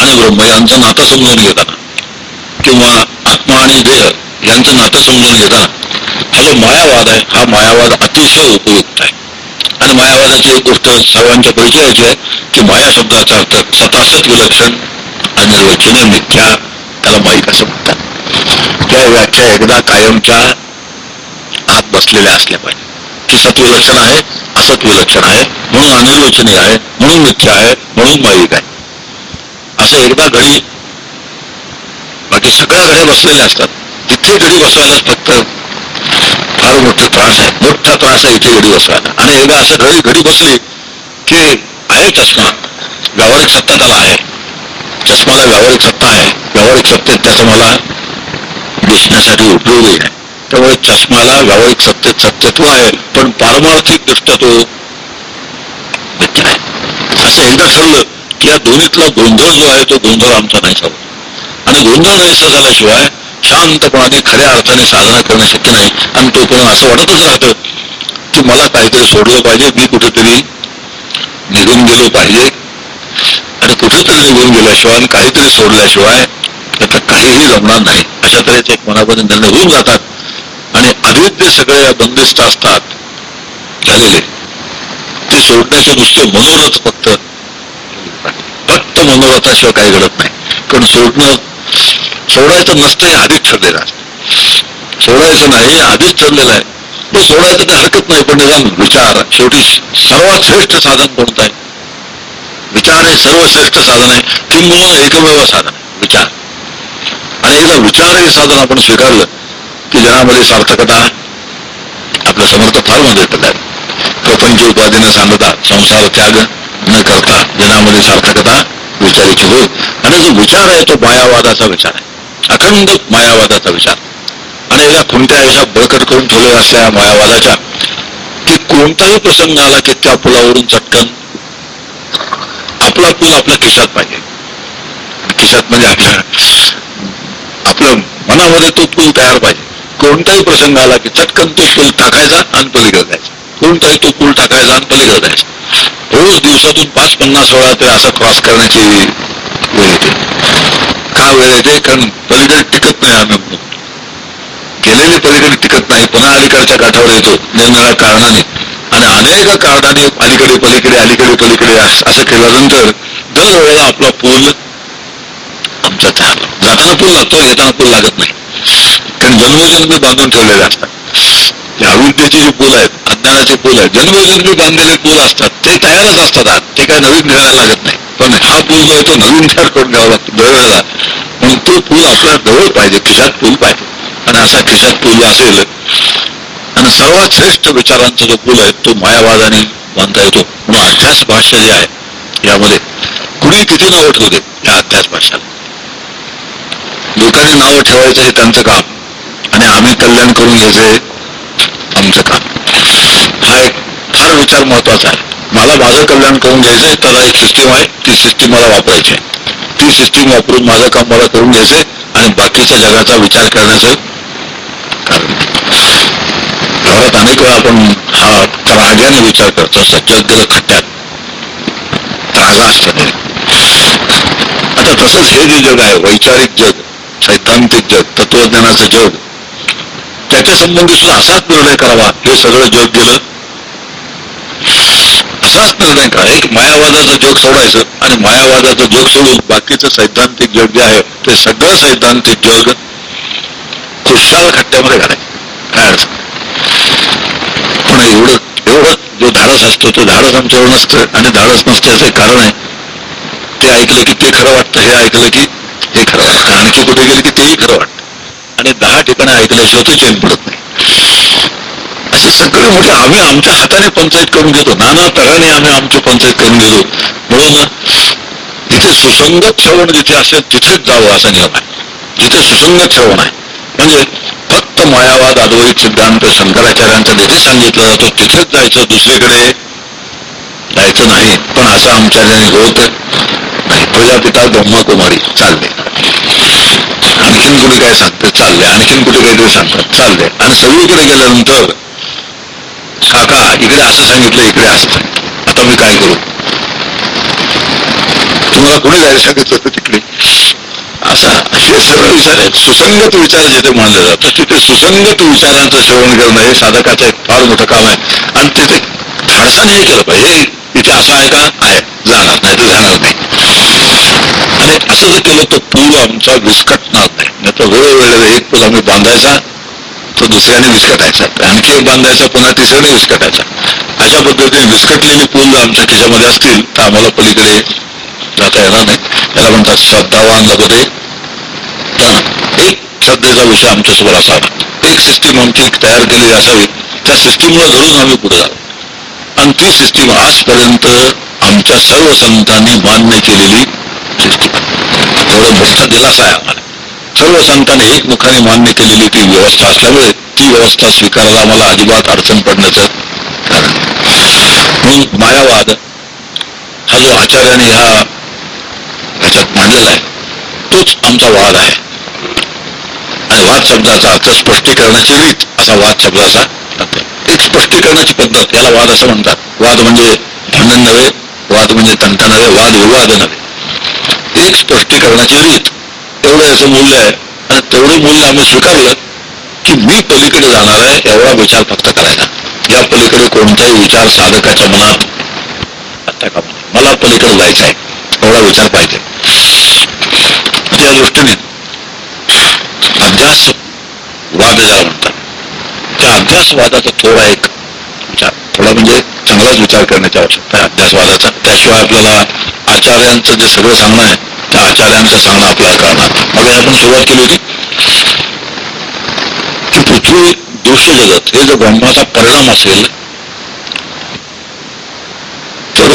आणि ब्रह्म यांचं नातं समजून घेताना किंवा आत्मा आणि देह यांचं नातं समजून घेताना हा जो मायावाद आहे हा मायावाद अतिशय उपयुक्त आहे. आणि मायावादाची एक गोष्ट सर्वांच्या परिचयाची आहे की माया शब्दाचा अर्थ सतासत विलक्षण अनिर्वचनीय मिथ्या त्याला माईक असं म्हणतात. त्या व्याख्या एकदा कायमच्या बसलेल्या असल्या पाहिजे. की सत्विलक्षण आहे असत विलक्षण आहे, म्हणून अनिर्वचनीय आहे, म्हणून मिथ्या आहे, म्हणून माईक आहे. असं एकदा घडी बाकी सगळ्या घड्या बसलेल्या असतात. तिथे घडी बसवायलाच फक्त फार मोठा त्रास आहे. मोठा त्रास आहे इथे घडी बसवायला. आणि एकदा असं घडी घडी बसली की आहे चष्मा. व्यावहारिक सत्ता त्याला आहे. चष्माला व्यावहारिक सत्ता आहे. व्यावहारिक सत्तेत त्याचा मला दिसण्यासाठी उपयोगही आहे त्यामुळे चष्माला व्यावहारिक सत्तेत सत्यत्व आहे पण पारमार्थिक दृष्ट्या तो मिथ्या आहे असं एकदा ठरलं की या दोन्हीतला गोंधळ जो आहे तो गोंधळ आमचा नाही होत आणि गोंधळ नाहीसा झाल्याशिवाय शांतपणाने खऱ्या अर्थाने साधना करणं शक्य नाही. आणि तोपर्यंत असं वाटतच राहतं की मला काहीतरी सोडलं पाहिजे मी कुठेतरी निघून गेलो पाहिजे. आणि कुठेतरी निघून गेल्याशिवाय आणि काहीतरी सोडल्याशिवाय आता काहीही जमणार नाही. अशा तऱ्हेचे एक मनामध्ये निर्णय होऊन जातात. आधीच जे सगळे या बंदिस्त असतात झालेले. ते सोडण्याचे नुसते मनोरथ फक्त फक्त मनोरथाशिवाय काही घडत नाही. कारण सोडणं सोडायचं नसतं हे आधीच ठरलेलं असतं. सोडायचं नाही हे आधीच ठरलेलं आहे. तो सोडायचं काही हरकत नाही पण निदान विचार शेवटी सर्वात श्रेष्ठ साधन कोणतं आहे? विचार हे सर्वश्रेष्ठ साधन आहे. किंवा एकमेव साधन विचार. आणि एकदा विचार हे साधन आपण स्वीकारलं की जनामध्ये सार्थकता आपलं समर्थ फार मदत करतात प्रपंच उपाधीनं सांगता संसार त्याग न करता जनामध्ये सार्थकता विचारायची होत आणि जो विचार आहे तो मायावादाचा विचार आहे. अखंड मायावादाचा विचार. आणि या कोणत्या आयुष्यात बळकट करून ठेवलेल्या असल्या मायावादाच्या की कोणताही प्रसंग आला की त्या पुलावरून चटकन आपला पूल आपल्या खिशात पाहिजे. खिशात म्हणजे आपल्या आपलं मनामध्ये तो पूल तयार पाहिजे. कोणताही प्रसंग आला की चटकन तो पूल टाकायचा आणि पलीकडे जायचा. कोणताही तो पूल टाकायचा आणि पलीकडे जायचा. रोज दिवसातून पाच पन्नास वेळा ते असा क्रॉस करण्याची वेळ येते. का वेळ येते? कारण पलीकडे टिकत नाही आम्ही. म्हणून पलीकडे टिकत नाही. पुन्हा अलीकडच्या काठावर येतो. निरनिळ्या कारणाने. आणि अनेक कारणाने अलीकडे पलीकडे अलीकडे पलीकडे असं केल्यानंतर दरवेळेला आपला पूल आमचा जाताना पूल लागतो येताना पूल लागत नाही. जन्मजन्मी बांधून ठेवलेले असतात. ते अविद्येचे जे पूल आहेत अज्ञानाचे पूल आहेत जन्मजन्मी बांधलेले पूल असतात ते तयारच असतात आत. ते काय नवीन घ्यायला लागत नाही. पण हा पूल जो आहे तो नवीन तयार करून घ्यावा लागतो दरवेळेला. म्हणून तो पूल आपल्या जवळ पाहिजे खिशात पूल पाहिजे. आणि असा खिशात पूल असेल आणि सर्वात श्रेष्ठ विचारांचा जो पूल आहे तो मायावादाने बांधता येतो. म्हणून अध्यास भाष्य जे आहे यामध्ये कुणी किती नावं ठेवते या अध्यास भाष्याला. लोकांनी नावं ठेवायचं हे त्यांचं काम. आणि आम्ही कल्याण करून घ्यायचंय आमचं काम. हा एक फार विचार महत्त्वाचा आहे. मला माझं कल्याण करून घ्यायचंय त्याला एक सिस्टीम आहे ती सिस्टीम मला वापरायची ती सिस्टीम वापरून माझं काम मला करून घ्यायचंय आणि बाकीच्या जगाचा विचार करण्याचं कारण घरात अनेक वेळा आपण हा त्राग्याने विचार करतो सज्जत गेलं खट्ट्यात. त्रागा असतं आता तसंच हे जे जग आहे वैचारिक जग सैद्धांतिक जग तत्वज्ञानाचं जग त्याच्या संबंधी सुद्धा असाच निर्णय करावा हे सगळं जग गेलं. असाच निर्णय करा. एक मायावादाचं जग सोडायचं आणि मायावादाचं जग सोडून बाकीचं सैद्धांतिक जग जे आहे ते सगळं सैद्धांतिक जग खुशाल खड्ड्यामध्ये घालायचं. काय अडचण पण एवढं एवढं जो धाडस असतो तो धाडस आमच्यावर नसतं आणि धाडस नसल्याचं एक कारण आहे. ते ऐकलं की ते खरं वाटतं हे ऐकलं की हे खरं वाटतं. आणखी कुठे गेलं की तेही खरं वाटतं. आणि दहा ठिकाणी ऐकल्याशिवाय तो चैन पडत नाही. असे सगळे मोठे आम्ही आमच्या हाताने पंचायत करून घेतो. नाना तऱ्हाने आम्ही आमची पंचायत करून घेतो. म्हणून तिथे सुसंगत श्रवण जिथे असेल तिथेच जावं असा नियम आहे. जिथे सुसंगत श्रवण आहे. म्हणजे फक्त मायावाद अद्वैत सिद्धांत शंकराचार्यांचा जिथे सांगितलं जातो तिथेच जायचं दुसरीकडे जायचं नाही. पण असं आमच्या होत नाही. प्रजापिता ब्रह्मकुमारी चालले आणखीन कुठे काय सांगते चालले आणखीन कुठे काहीतरी सांगतात? चालले आणि सगळीकडे गेल्यानंतर काका इकडे असं सांगितलं इकडे असं सांगितलं. आता मी काय करू? तुम्हाला कुठे जायला सांगितलं होतं तिकडे? असा असे सरळ विचार आहेत. सुसंगत विचार जिथे मानले जातात तिथे सुसंगत विचारांचं श्रवण करणं हे साधकाचं एक फार मोठं काम आहे. आणि तिथे धाडसाने हे केलं पाहिजे. इथे असं आहे का? आहे. जाणार. नाही तर जाणार नाही. आणि असं जर केलं तर पूल आमचा विस्कटणार नाही. नाही तर वेळोवेळेला एक पूल आम्ही बांधायचा तो दुसऱ्याने विस्कटायचा. आणखी एक बांधायचा पुन्हा तिसऱ्याने विस्कटायचा. अशा पद्धतीने विस्कटलेले पूल जर आमच्या खिशामध्ये असतील तर आम्हाला पलीकडे जाता येणार नाही. त्याला म्हणतात श्रद्धावान लगते एक श्रद्धेचा विषय आमच्यासमोर असावा एक सिस्टीम आमची एक तयार केलेली असावी. त्या सिस्टीमला धरून आम्ही पुढे जावं. आणि ती सिस्टीम आजपर्यंत आमच्या सर्व संतांनी मान्य केलेली सिस्टीम एवढा मोठा दिलासा आहे आम्हाला. सर्व संतांनी एकमुखाने मान्य केलेली ती व्यवस्था असल्यामुळे ती व्यवस्था स्वीकारायला आम्हाला अजिबात अडचण पडण्याचं कारण. म्हणून मायावाद हा जो आचार्याने ह्या मांडलेला आहे तोच आमचा वाद आहे. आणि वाद शब्दाचा अर्थ स्पष्टीकरणाची रीत असा वाद शब्दाचा अर्थ एक स्पष्टीकरणाची पद्धत याला वाद असं म्हणतात. वाद म्हणजे भांडण नव्हे वाद म्हणजे तंटा नव्हे वाद विवाद नव्हे. एक स्पष्टीकरणाची रीत तेवढं याचं मूल्य आहे. आणि तेवढं मूल्य आम्ही स्वीकारलं की मी पलीकडे जाणार आहे एवढा विचार फक्त करायचा. या पलीकडे कोणताही विचार साधकाच्या मनात आता का मला पलीकडे जायचं आहे एवढा विचार पाहिजे. त्या दृष्टीने अभ्यास वाद ज्याला म्हणतात त्या अभ्यासवादाचा थोडा एक विचार थोडा म्हणजे चांगलाच विचार करण्याची आवश्यकता आहे अभ्यासवादाचा त्याशिवाय आपल्याला आचार्यांचं जे सगळं सांगणं आहे त्या आचार्यांचं सांगणं आपल्याला कळणार मग आपण सुरुवात केली होती. की पृथ्वी दृश्य जगत हे जर ब्रह्माचा परिणाम असेल तर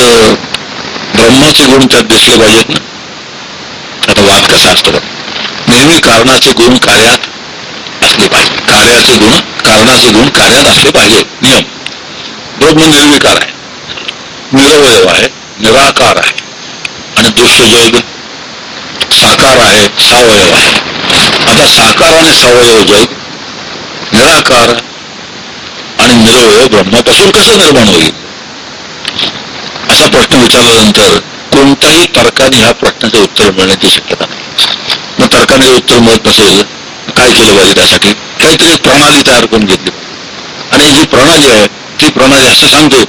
ब्रह्माचे गुण त्यात दिसले पाहिजेत ना? आता वाद कसा असतो नेहमी कारणाचे गुण कार्यात असले पाहिजे कार्याचे गुण कारणाचे गुण कार्यात असले पाहिजे. नियम. ब्रह्म निर्विकार आहे. निरवयव आहे. निराकार आहे. आणि दृश्य जग सावयव आहे आता साकार आणि सावयव जग निराकार आणि निरवय ब्रह्मापासून कसं निर्माण होईल असा प्रश्न विचारल्यानंतर कोणत्याही तर्काने ह्या प्रश्नाचे उत्तर मिळण्याची शक्यता नाही मग तर्काने जर उत्तर मिळत नसेल काय केलं पाहिजे त्यासाठी काहीतरी प्रणाली तयार करून घेतली आणि जी प्रणाली आहे ती प्रणाली असं सांगते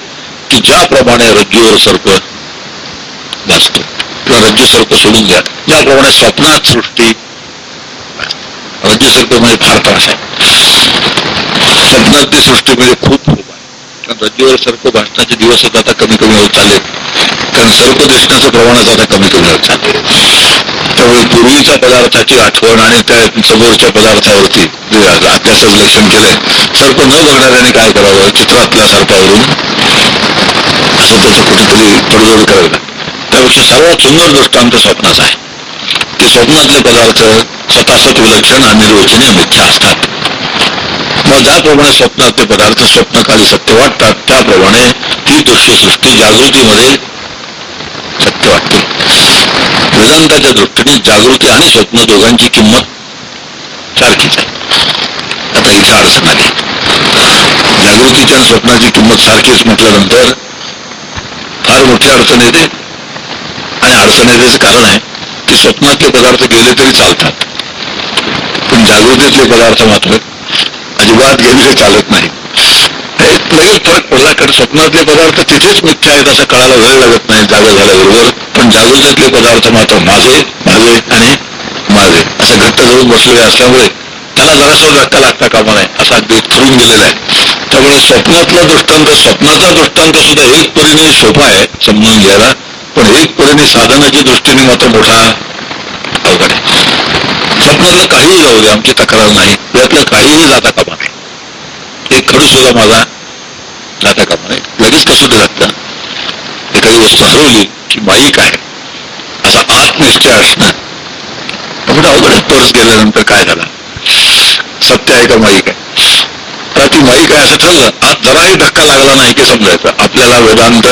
की ज्याप्रमाणे रज्जूवर सर्प भासतो किंवा राज्य सर्प सोडून द्या. ज्याप्रमाणे स्वप्नात सृष्टी राज्य सर्प म्हणजे फार त्रास आहे. स्वप्नातली सृष्टी म्हणजे खूप खूप आहे. कारण रज्जूवर सर्प भाषणाचे दिवस आता कमी कमी होत चालले कारण सर्प दिसण्याचं प्रमाणच आता कमी कमी होत चालले त्यामुळे पूर्वीच्या पदार्थाची आठवण आणि त्या समोरच्या पदार्थावरती अभ्यासाचं लक्षण केलंय सर्प न बघणाऱ्याने काय करावं? चित्रातल्या सर्पावरून? असं त्याचं कुठेतरी तडजोड करायला त्यापेक्षा सर्वात सुंदर दृष्टांत स्वप्नाचा आहे. ते स्वप्नातले पदार्थ स्वतःच विलक्षण आणि निर्वचनीय मिथ्या असतात. मग ज्याप्रमाणे स्वप्नातले पदार्थ स्वप्नकाली सत्य वाटतात त्याप्रमाणे ती दृश्यसृष्टी जागृतीमध्ये सत्य वाटते. वेदांताच्या दृष्टीने जागृती आणि स्वप्न दोघांची किंमत सारखीच आहे. आता इथे अडचण आली. जागृतीच्या आणि स्वप्नाची किंमत सारखीच म्हटल्यानंतर फार मोठी अडचण येते. अडचण कारण आहे की स्वप्नातले पदार्थ गेले तरी चालतात. पण जागृतीतले पदार्थ मात्र अजिबात गेले चालत नाही. लगेच फरक पडला कारण स्वप्नातले पदार्थ तिथेच मिथ्य आहेत असं कळायला वेळ लागत नाही जागा झाल्याबरोबर. पण जागृतीतले पदार्थ मात्र माझे माझे आणि माझे. असं घट्ट धरून बसलेले असल्यामुळे त्याला जरासा धक्का लागता कामा नये असा अगदी ठरून गेलेला आहे. त्यामुळे स्वप्नातला दृष्टांत स्वप्नाचा दृष्टांत सुद्धा एक परीने सोपा आहे समजून घ्यायला. पण एक परिणी साधनाच्या दृष्टीने मात्र मोठा अवघड आहे. स्वप्नातलं काहीही जाऊ दे आमची तक्रार नाही. यातलं काहीही जाता कामा नाही एक खडू सुद्धा माझा जाता कामा नाही लगेच कसं लागतं एखादी वस्तू हरवली की माईक आहे असा आत्मनिश्चय असणं. आपण अवघड आहे. गेल्यानंतर काय झालं? सत्य आहे का माईक आहे तर ती माईक आहे असं ठरलं? आज जराही धक्का लागला नाही की समजायचं. आपल्याला वेदांत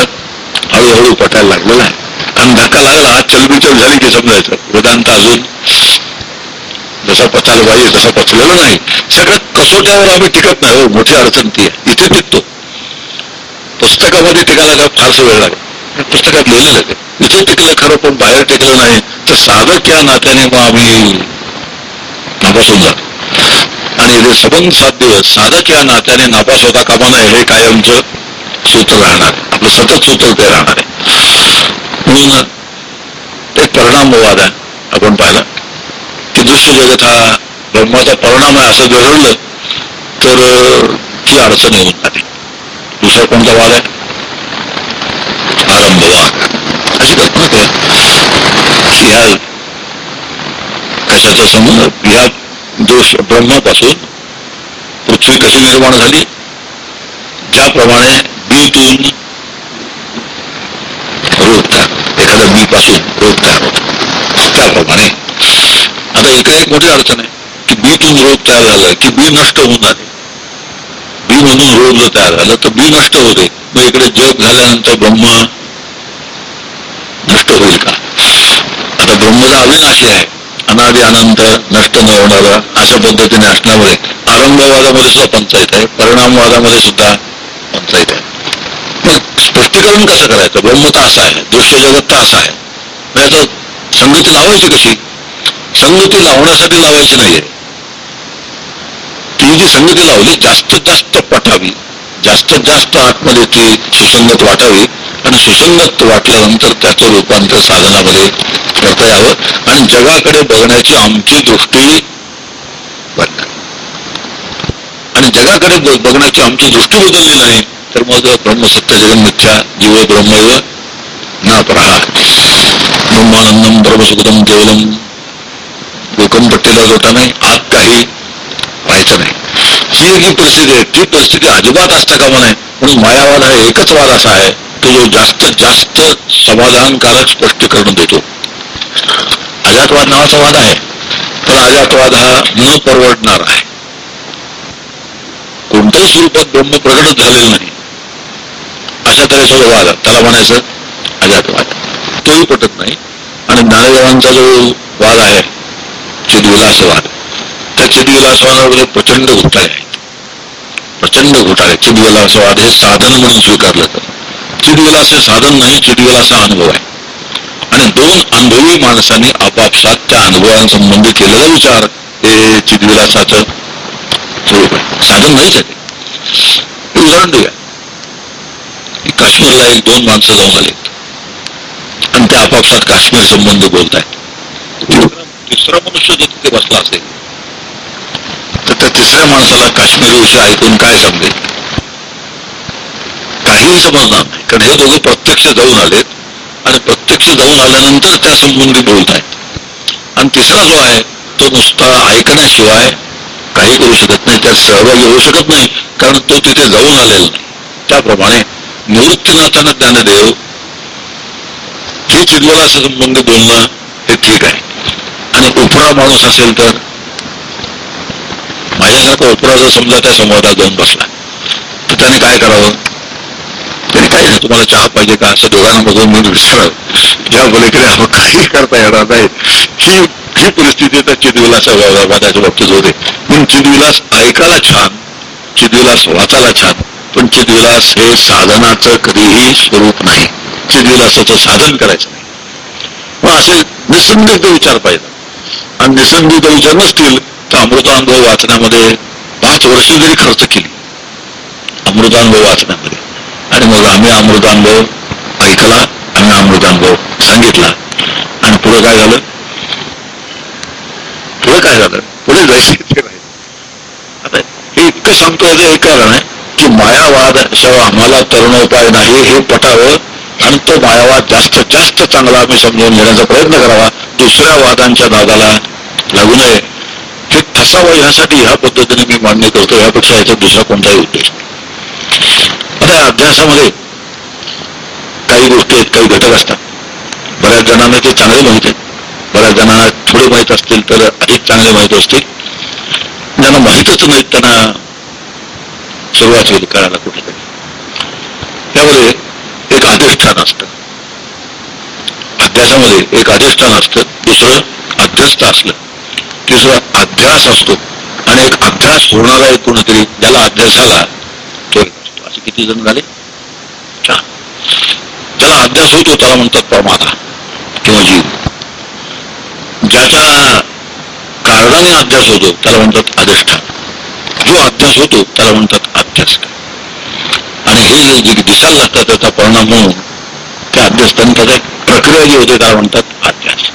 हळूहळू पटायला लागलेला आहे आणि धक्का लागला आज चलबिचल झाली की समजायचं वेदांत अजून जसा पचायला पाहिजे तसा पचलेला नाही. सगळं कसोट्यावर आम्ही टिकत नाही. हो मोठी अडचण ती आहे. इथे टिकतो. पुस्तकामध्ये टिकायला का फारसा वेळ लागला पुस्तकात लिहिलेलं आहे. इथे टिकलं खरं पण बाहेर टिकलं नाही. तर साधक या नात्याने मग आम्ही नापासून जातो. आणि हे सबंध सात दिवस साधक या नात्याने नापास होता कामा नये हे कायमचं सूत्र राहणार आहे. आपलं सतत सूत्र ते राहणार आहे म्हणून एक परिणामवाद आहे आपण पाहिला की दृश्य जगत हा ब्रह्माचा परिणाम आहे असं जर तर ही अडचण येऊन दुसरा कोणता वाद आहे आरंभवाद अशी कल्पना करा की ह्या कशाचा संबंध दोष ब्रह्मापासून पृथ्वी कशी निर्माण झाली ज्याप्रमाणे बीतून एखाद्या रोग तयार होतो. त्याप्रमाणे आता इकडे एक मोठी अडचण आहे की बीतून रोग तयार झालं की बी नष्ट होऊन जाते. बी म्हणून रोग जर तयार झालं तर बी नष्ट होते. मग इकडे जग झाल्यानंतर ब्रह्म नष्ट होईल का? आता ब्रह्मचा अविनाशी आहे. अनादि अनंत नष्ट न होणारा अशा पद्धतीने असण्यामुळे आरंभवादामध्ये सुद्धा पंचायत आहे परिणामवादामध्ये सुद्धा पंचायत आहे. मग स्पष्टीकरण कसं करायचं? ब्रह्म तर असं आहे दृश्य जगत तर असं आहे. म्हणजे मग संगती लावायची कशी? संगती लावण्यासाठी लावायची नाहीये. ती जी संगती लावली जास्तीत जास्त पटावी जास्तीत जास्त आतमध्ये ती सुसंगत वाटावी आणि सुसंगत वाटल्यानंतर त्याचं रूपांतर साधनामध्ये करता यावं आणि जगाकडे बघण्याची आमची दृष्टी आणि जगाकडे बघण्याची आमची दृष्टी बदलली नाही तर मग ब्रह्मसत्य जगन्मिथ्या जीव ब्रह्मैव ना प्रहा. ब्रह्मानंदम ब्रह्मसुखदम केवलम गोकम पट्टीला जोटा नाही आत काही व्हायचं नाही ही एक जी परिस्थिती आहे ती परिस्थिती अजिबात असता कामा नाही म्हणून मायावाद हा एकच वाद असा आहे तो जो जास्तीत जास्त समाधानकारक स्पष्टीकरण देतो अजातवाद नावाचा वाद आहे पण अजातवाद हा न परवडणार आहे कोणत्याही स्वरूपात ब्रह्म प्रगटच झालेलं नाही अशा तऱ्हेचा जो वाद त्याला म्हणायचं अजातवाद तोही पटत नाही आणि ज्ञानदेवांचा जो वाद आहे चिदविलासवाद त्या चिदविलासवादामध्ये प्रचंड घोटाळे आहेत. प्रचंड घोटाळे चिदविलासवाद हे साधन म्हणून स्वीकारलं तर चिदविलास हे साधन नाही चिदविलास हा अनुभव आहे. आणि दोन अनुभवी माणसांनी आपापसात त्या अनुभवांसंबंधी केलेला विचार हे चिदविलासाचं स्वरूप आहे. साधन नाहीच आहे ते. उदाहरण देऊया. काश्मीरला एक दोन माणसं जाऊन आलेत. आणि ते आपापसात काश्मीर संबंध बोलत आहेत तिसरा मनुष्य जर तिथे बसला असेल तर त्या तिसऱ्या माणसाला काश्मीर विषय ऐकून काय समजेल काहीही समजणार नाही. कारण हे दोघे प्रत्यक्ष जाऊन आलेत आणि प्रत्यक्ष जाऊन आल्यानंतर त्या संबंधी बोलत आहेत आणि तिसरा जो आहे तो नुसता ऐकण्याशिवाय काही करू शकत नाही त्यात सहभागी होऊ शकत नाही कारण तो तिथे जाऊन आलेला नाही. त्याप्रमाणे निवृत्तीनाथानं ज्ञानदेव हे चिदवला संबंध बोलणं हे ठीक आहे. आणि उपरा माणूस असेल तर माझ्यासारखा उपरा जर समजा त्या संवादात जाऊन बसला तर त्याने काय करावं? त्याने काय नाही तुम्हाला चहा पाहिजे का? असं दोघांना बघून मी विचारावं या बोलेकडे आपण काही करता येणार नाही ही ही परिस्थिती तर चिदविलासा वादाच्या बाबतीत होते पण चिदविलास ऐकायला छान चिदविलास वाचायला छान पण चिदविलास हे साधनाचं कधीही स्वरूप नाही. चिदविलासाचं साधन करायचं. नाही मग असे निसंदिग्ध विचार पाहिजे. आणि निसंदिग्ध विचार नसतील तर अमृतानुभव वाचण्यामध्ये पाच वर्ष जरी खर्च केली अमृतानुभव वाचण्यामध्ये आणि मग आम्ही अमृतानुभव ऐकला आम्ही अमृतानुभव सांगितला. आणि पुढे काय झालं? पुढे काय झालं? पुढे जायचं इतके आता हे इतकं सांगतो याचं एक कारण आहे की मायावाद शिवाय आम्हाला तरुणोपाय नाही हे पटावं आणि तो मायावाद जास्तीत जास्त चांगला आम्ही समजून घेण्याचा प्रयत्न करावा. दुसऱ्या वादांच्या दादाला लागू नये. हे ठसावं यासाठी ह्या पद्धतीने मी मान्य करतो. यापेक्षा याचा दुसरा कोणताही उद्देश आता या अभ्यासामध्ये काही गोष्टी आहेत काही घटक असतात. बऱ्याच जणांना ते चांगले माहीत आहेत. बऱ्याच जणांना थोडे माहीत असतील तर अधिक चांगले माहीत असतील. ज्यांना माहीतच नाहीत त्यांना सुरुवात होईल करायला कुठेतरी. त्यामध्ये अधिष्ठान असतं. अध्यासामध्ये एक अधिष्ठान असतं दुसरं अध्यस्थ असलं. तिसरं अध्यास असतो आणि एक अभ्यास होणारा एक कोणतरी ज्याला अभ्यासाला तो असतो असे किती जण झाले? ज्याला अभ्यास होतो त्याला म्हणतात प्रमादा किंवा जीव. ज्याच्या कारणाने अभ्यास होतो त्याला म्हणतात अधिष्ठान. जो अभ्यास होतो त्याला म्हणतात अभ्यास आणि हे जे दिसायला लागतात त्याचा परिणाम म्हणून अभ्यासताना त्याचा एक प्रक्रिया जी होते त्याला म्हणतात अभ्यास.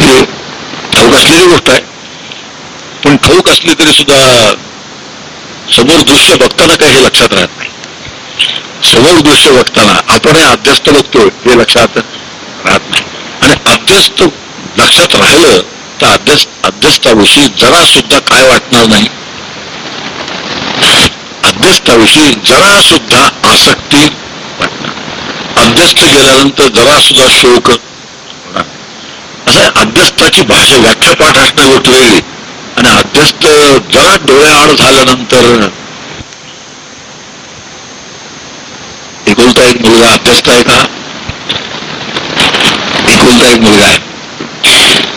हे ठाऊक असलेली गोष्ट आहे. पण ठाऊक असली तरी सुद्धा समोर दृश्य बघताना काही हे लक्षात राहत नाही. समोर दृश्य बघताना आपण हे अभ्यस्त बघतोय हे लक्षात राहत नाही. आणि अभ्यस्त लक्षात राहिलं तर अभ्यास अभ्यस्ताविषयी जरा सुद्धा काय वाटणार नाही. अभ्यस्ताविषयी जरा सुद्धा आसक्ती अध्यस्त गेल्यानंतर जरा सुद्धा शोक असं आहे, भाषा व्याख्यापाठ असणं गोष्ट आणि अध्यस्त जरा डोळ्याआड झाल्यानंतर एकुलता एक मुलगा अभ्यस्त आहे का? एकुलता एक मुलगा आहे.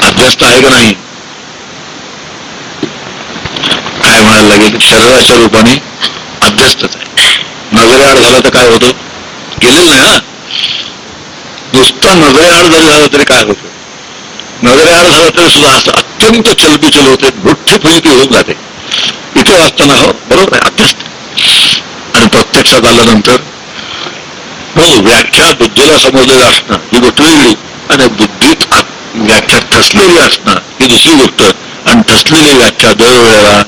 अध्यस्त आहे का नाही? काय म्हणायला लागेल? शरीराच्या रूपाने अभ्यस्तच आहे. नजरेआड झाला तर काय होतं? गेलेलं नाही ना? नुसता नजरेआड जरी झाला तरी काय होतं? नजरेआड झाला तरी सुद्धा असं अत्यंत चलबिचल होते मोठी फुलकी होऊन जाते. इथे वाचताना हो बरोबर आहे अभ्यस्त आणि प्रत्यक्षात आल्यानंतर हो व्याख्या बुद्धीला समजलेलं असणं ही गोष्ट वेगळी आणि बुद्धीत व्याख्या ठसलेली असणं ही दुसरी गोष्ट. आणि ठसलेली व्याख्या दरवेळेला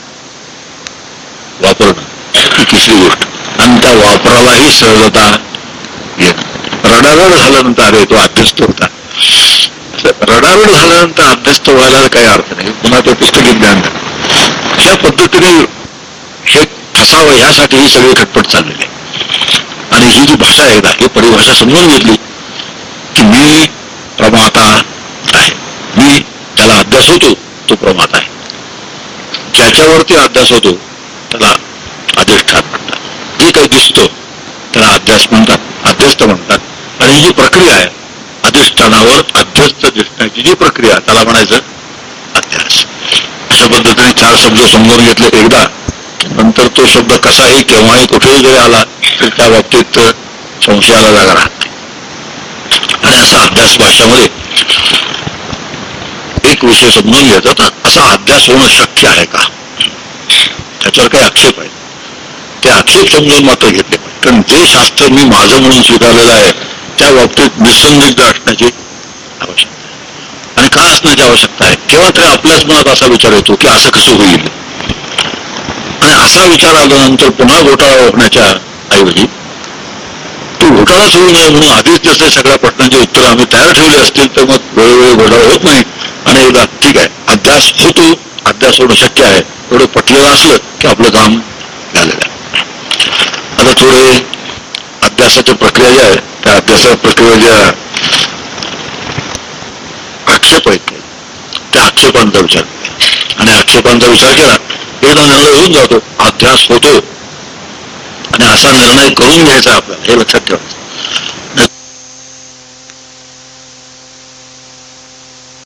वापरणं ही तिसरी गोष्ट. आणि त्या वापरालाही सहजता येणं रडारड झाल्यानंतर अरे तो अभ्यस्त होता. रडारड झाल्यानंतर अभ्यस्त व्हायला काही अर्थ नाही. पुन्हा ते पुस्तकी ज्ञान अशा पद्धतीने हे फसावं ह्यासाठी ही सगळी खटपट चाललेली आहे. आणि ही जी भाषा आहे ना ही परिभाषा समजून घेतली की मी प्रमाता आहे. मी त्याला अभ्यास होतो तो प्रमाता आहे. ज्याच्यावरती अभ्यास होतो त्याला अधिष्ठान म्हणतात. जे काही दिसतो त्याला अभ्यास म्हणतात. आणि ही जी प्रक्रिया आहे अधिष्ठानावर अध्यस्त दिसण्याची जी प्रक्रिया त्याला म्हणायचं अध्यास. अशा पद्धतीने चार शब्द समजून घेतले एकदा नंतर तो शब्द कसाही केव्हाही कुठेही जरी आला तर त्या बाबतीत संशयाला जागा राहत आणि असा अभ्यास भाषामध्ये एक विषय समजून घ्यायचा असा अभ्यास होणं शक्य आहे का? त्याच्यावर काही आक्षेप आहे ते आक्षेप समजून मात्र घेतले कारण जे शास्त्र मी माझं म्हणून स्वीकारलेलं आहे त्या बाबतीत निसंदिग्ध असण्याची आवश्यकता आहे. आणि का असण्याची आवश्यकता आहे? केव्हा तरी आपल्याच मनात असा विचार येतो की असं कसं होईल? आणि असा विचार आल्यानंतर पुन्हा घोटाळा होण्याच्या ऐवजी तो घोटाळाच होऊ नये म्हणून आधीच जसे सगळ्या प्रश्नांची उत्तरं आम्ही तयार ठेवली असतील तर मग वेळोवेळी घोटाळा होत नाही. आणि एकदा ठीक आहे अभ्यास होतो अभ्यास होणं शक्य आहे. एवढं पटलेलं असलं की आपलं काम झालेलं आहे. आता थोडे अभ्यासाच्या प्रक्रिया ज्या आहेत त्या अभ्यासा प्रक्रिया ज्या आक्षेप आहेत त्या आक्षेपांचा विचार आणि आक्षेपांचा विचार केला एकदा निर्णय होऊन जातो अभ्यास होतो आणि असा निर्णय करून घ्यायचा आपल्याला हे लक्षात ठेवायचं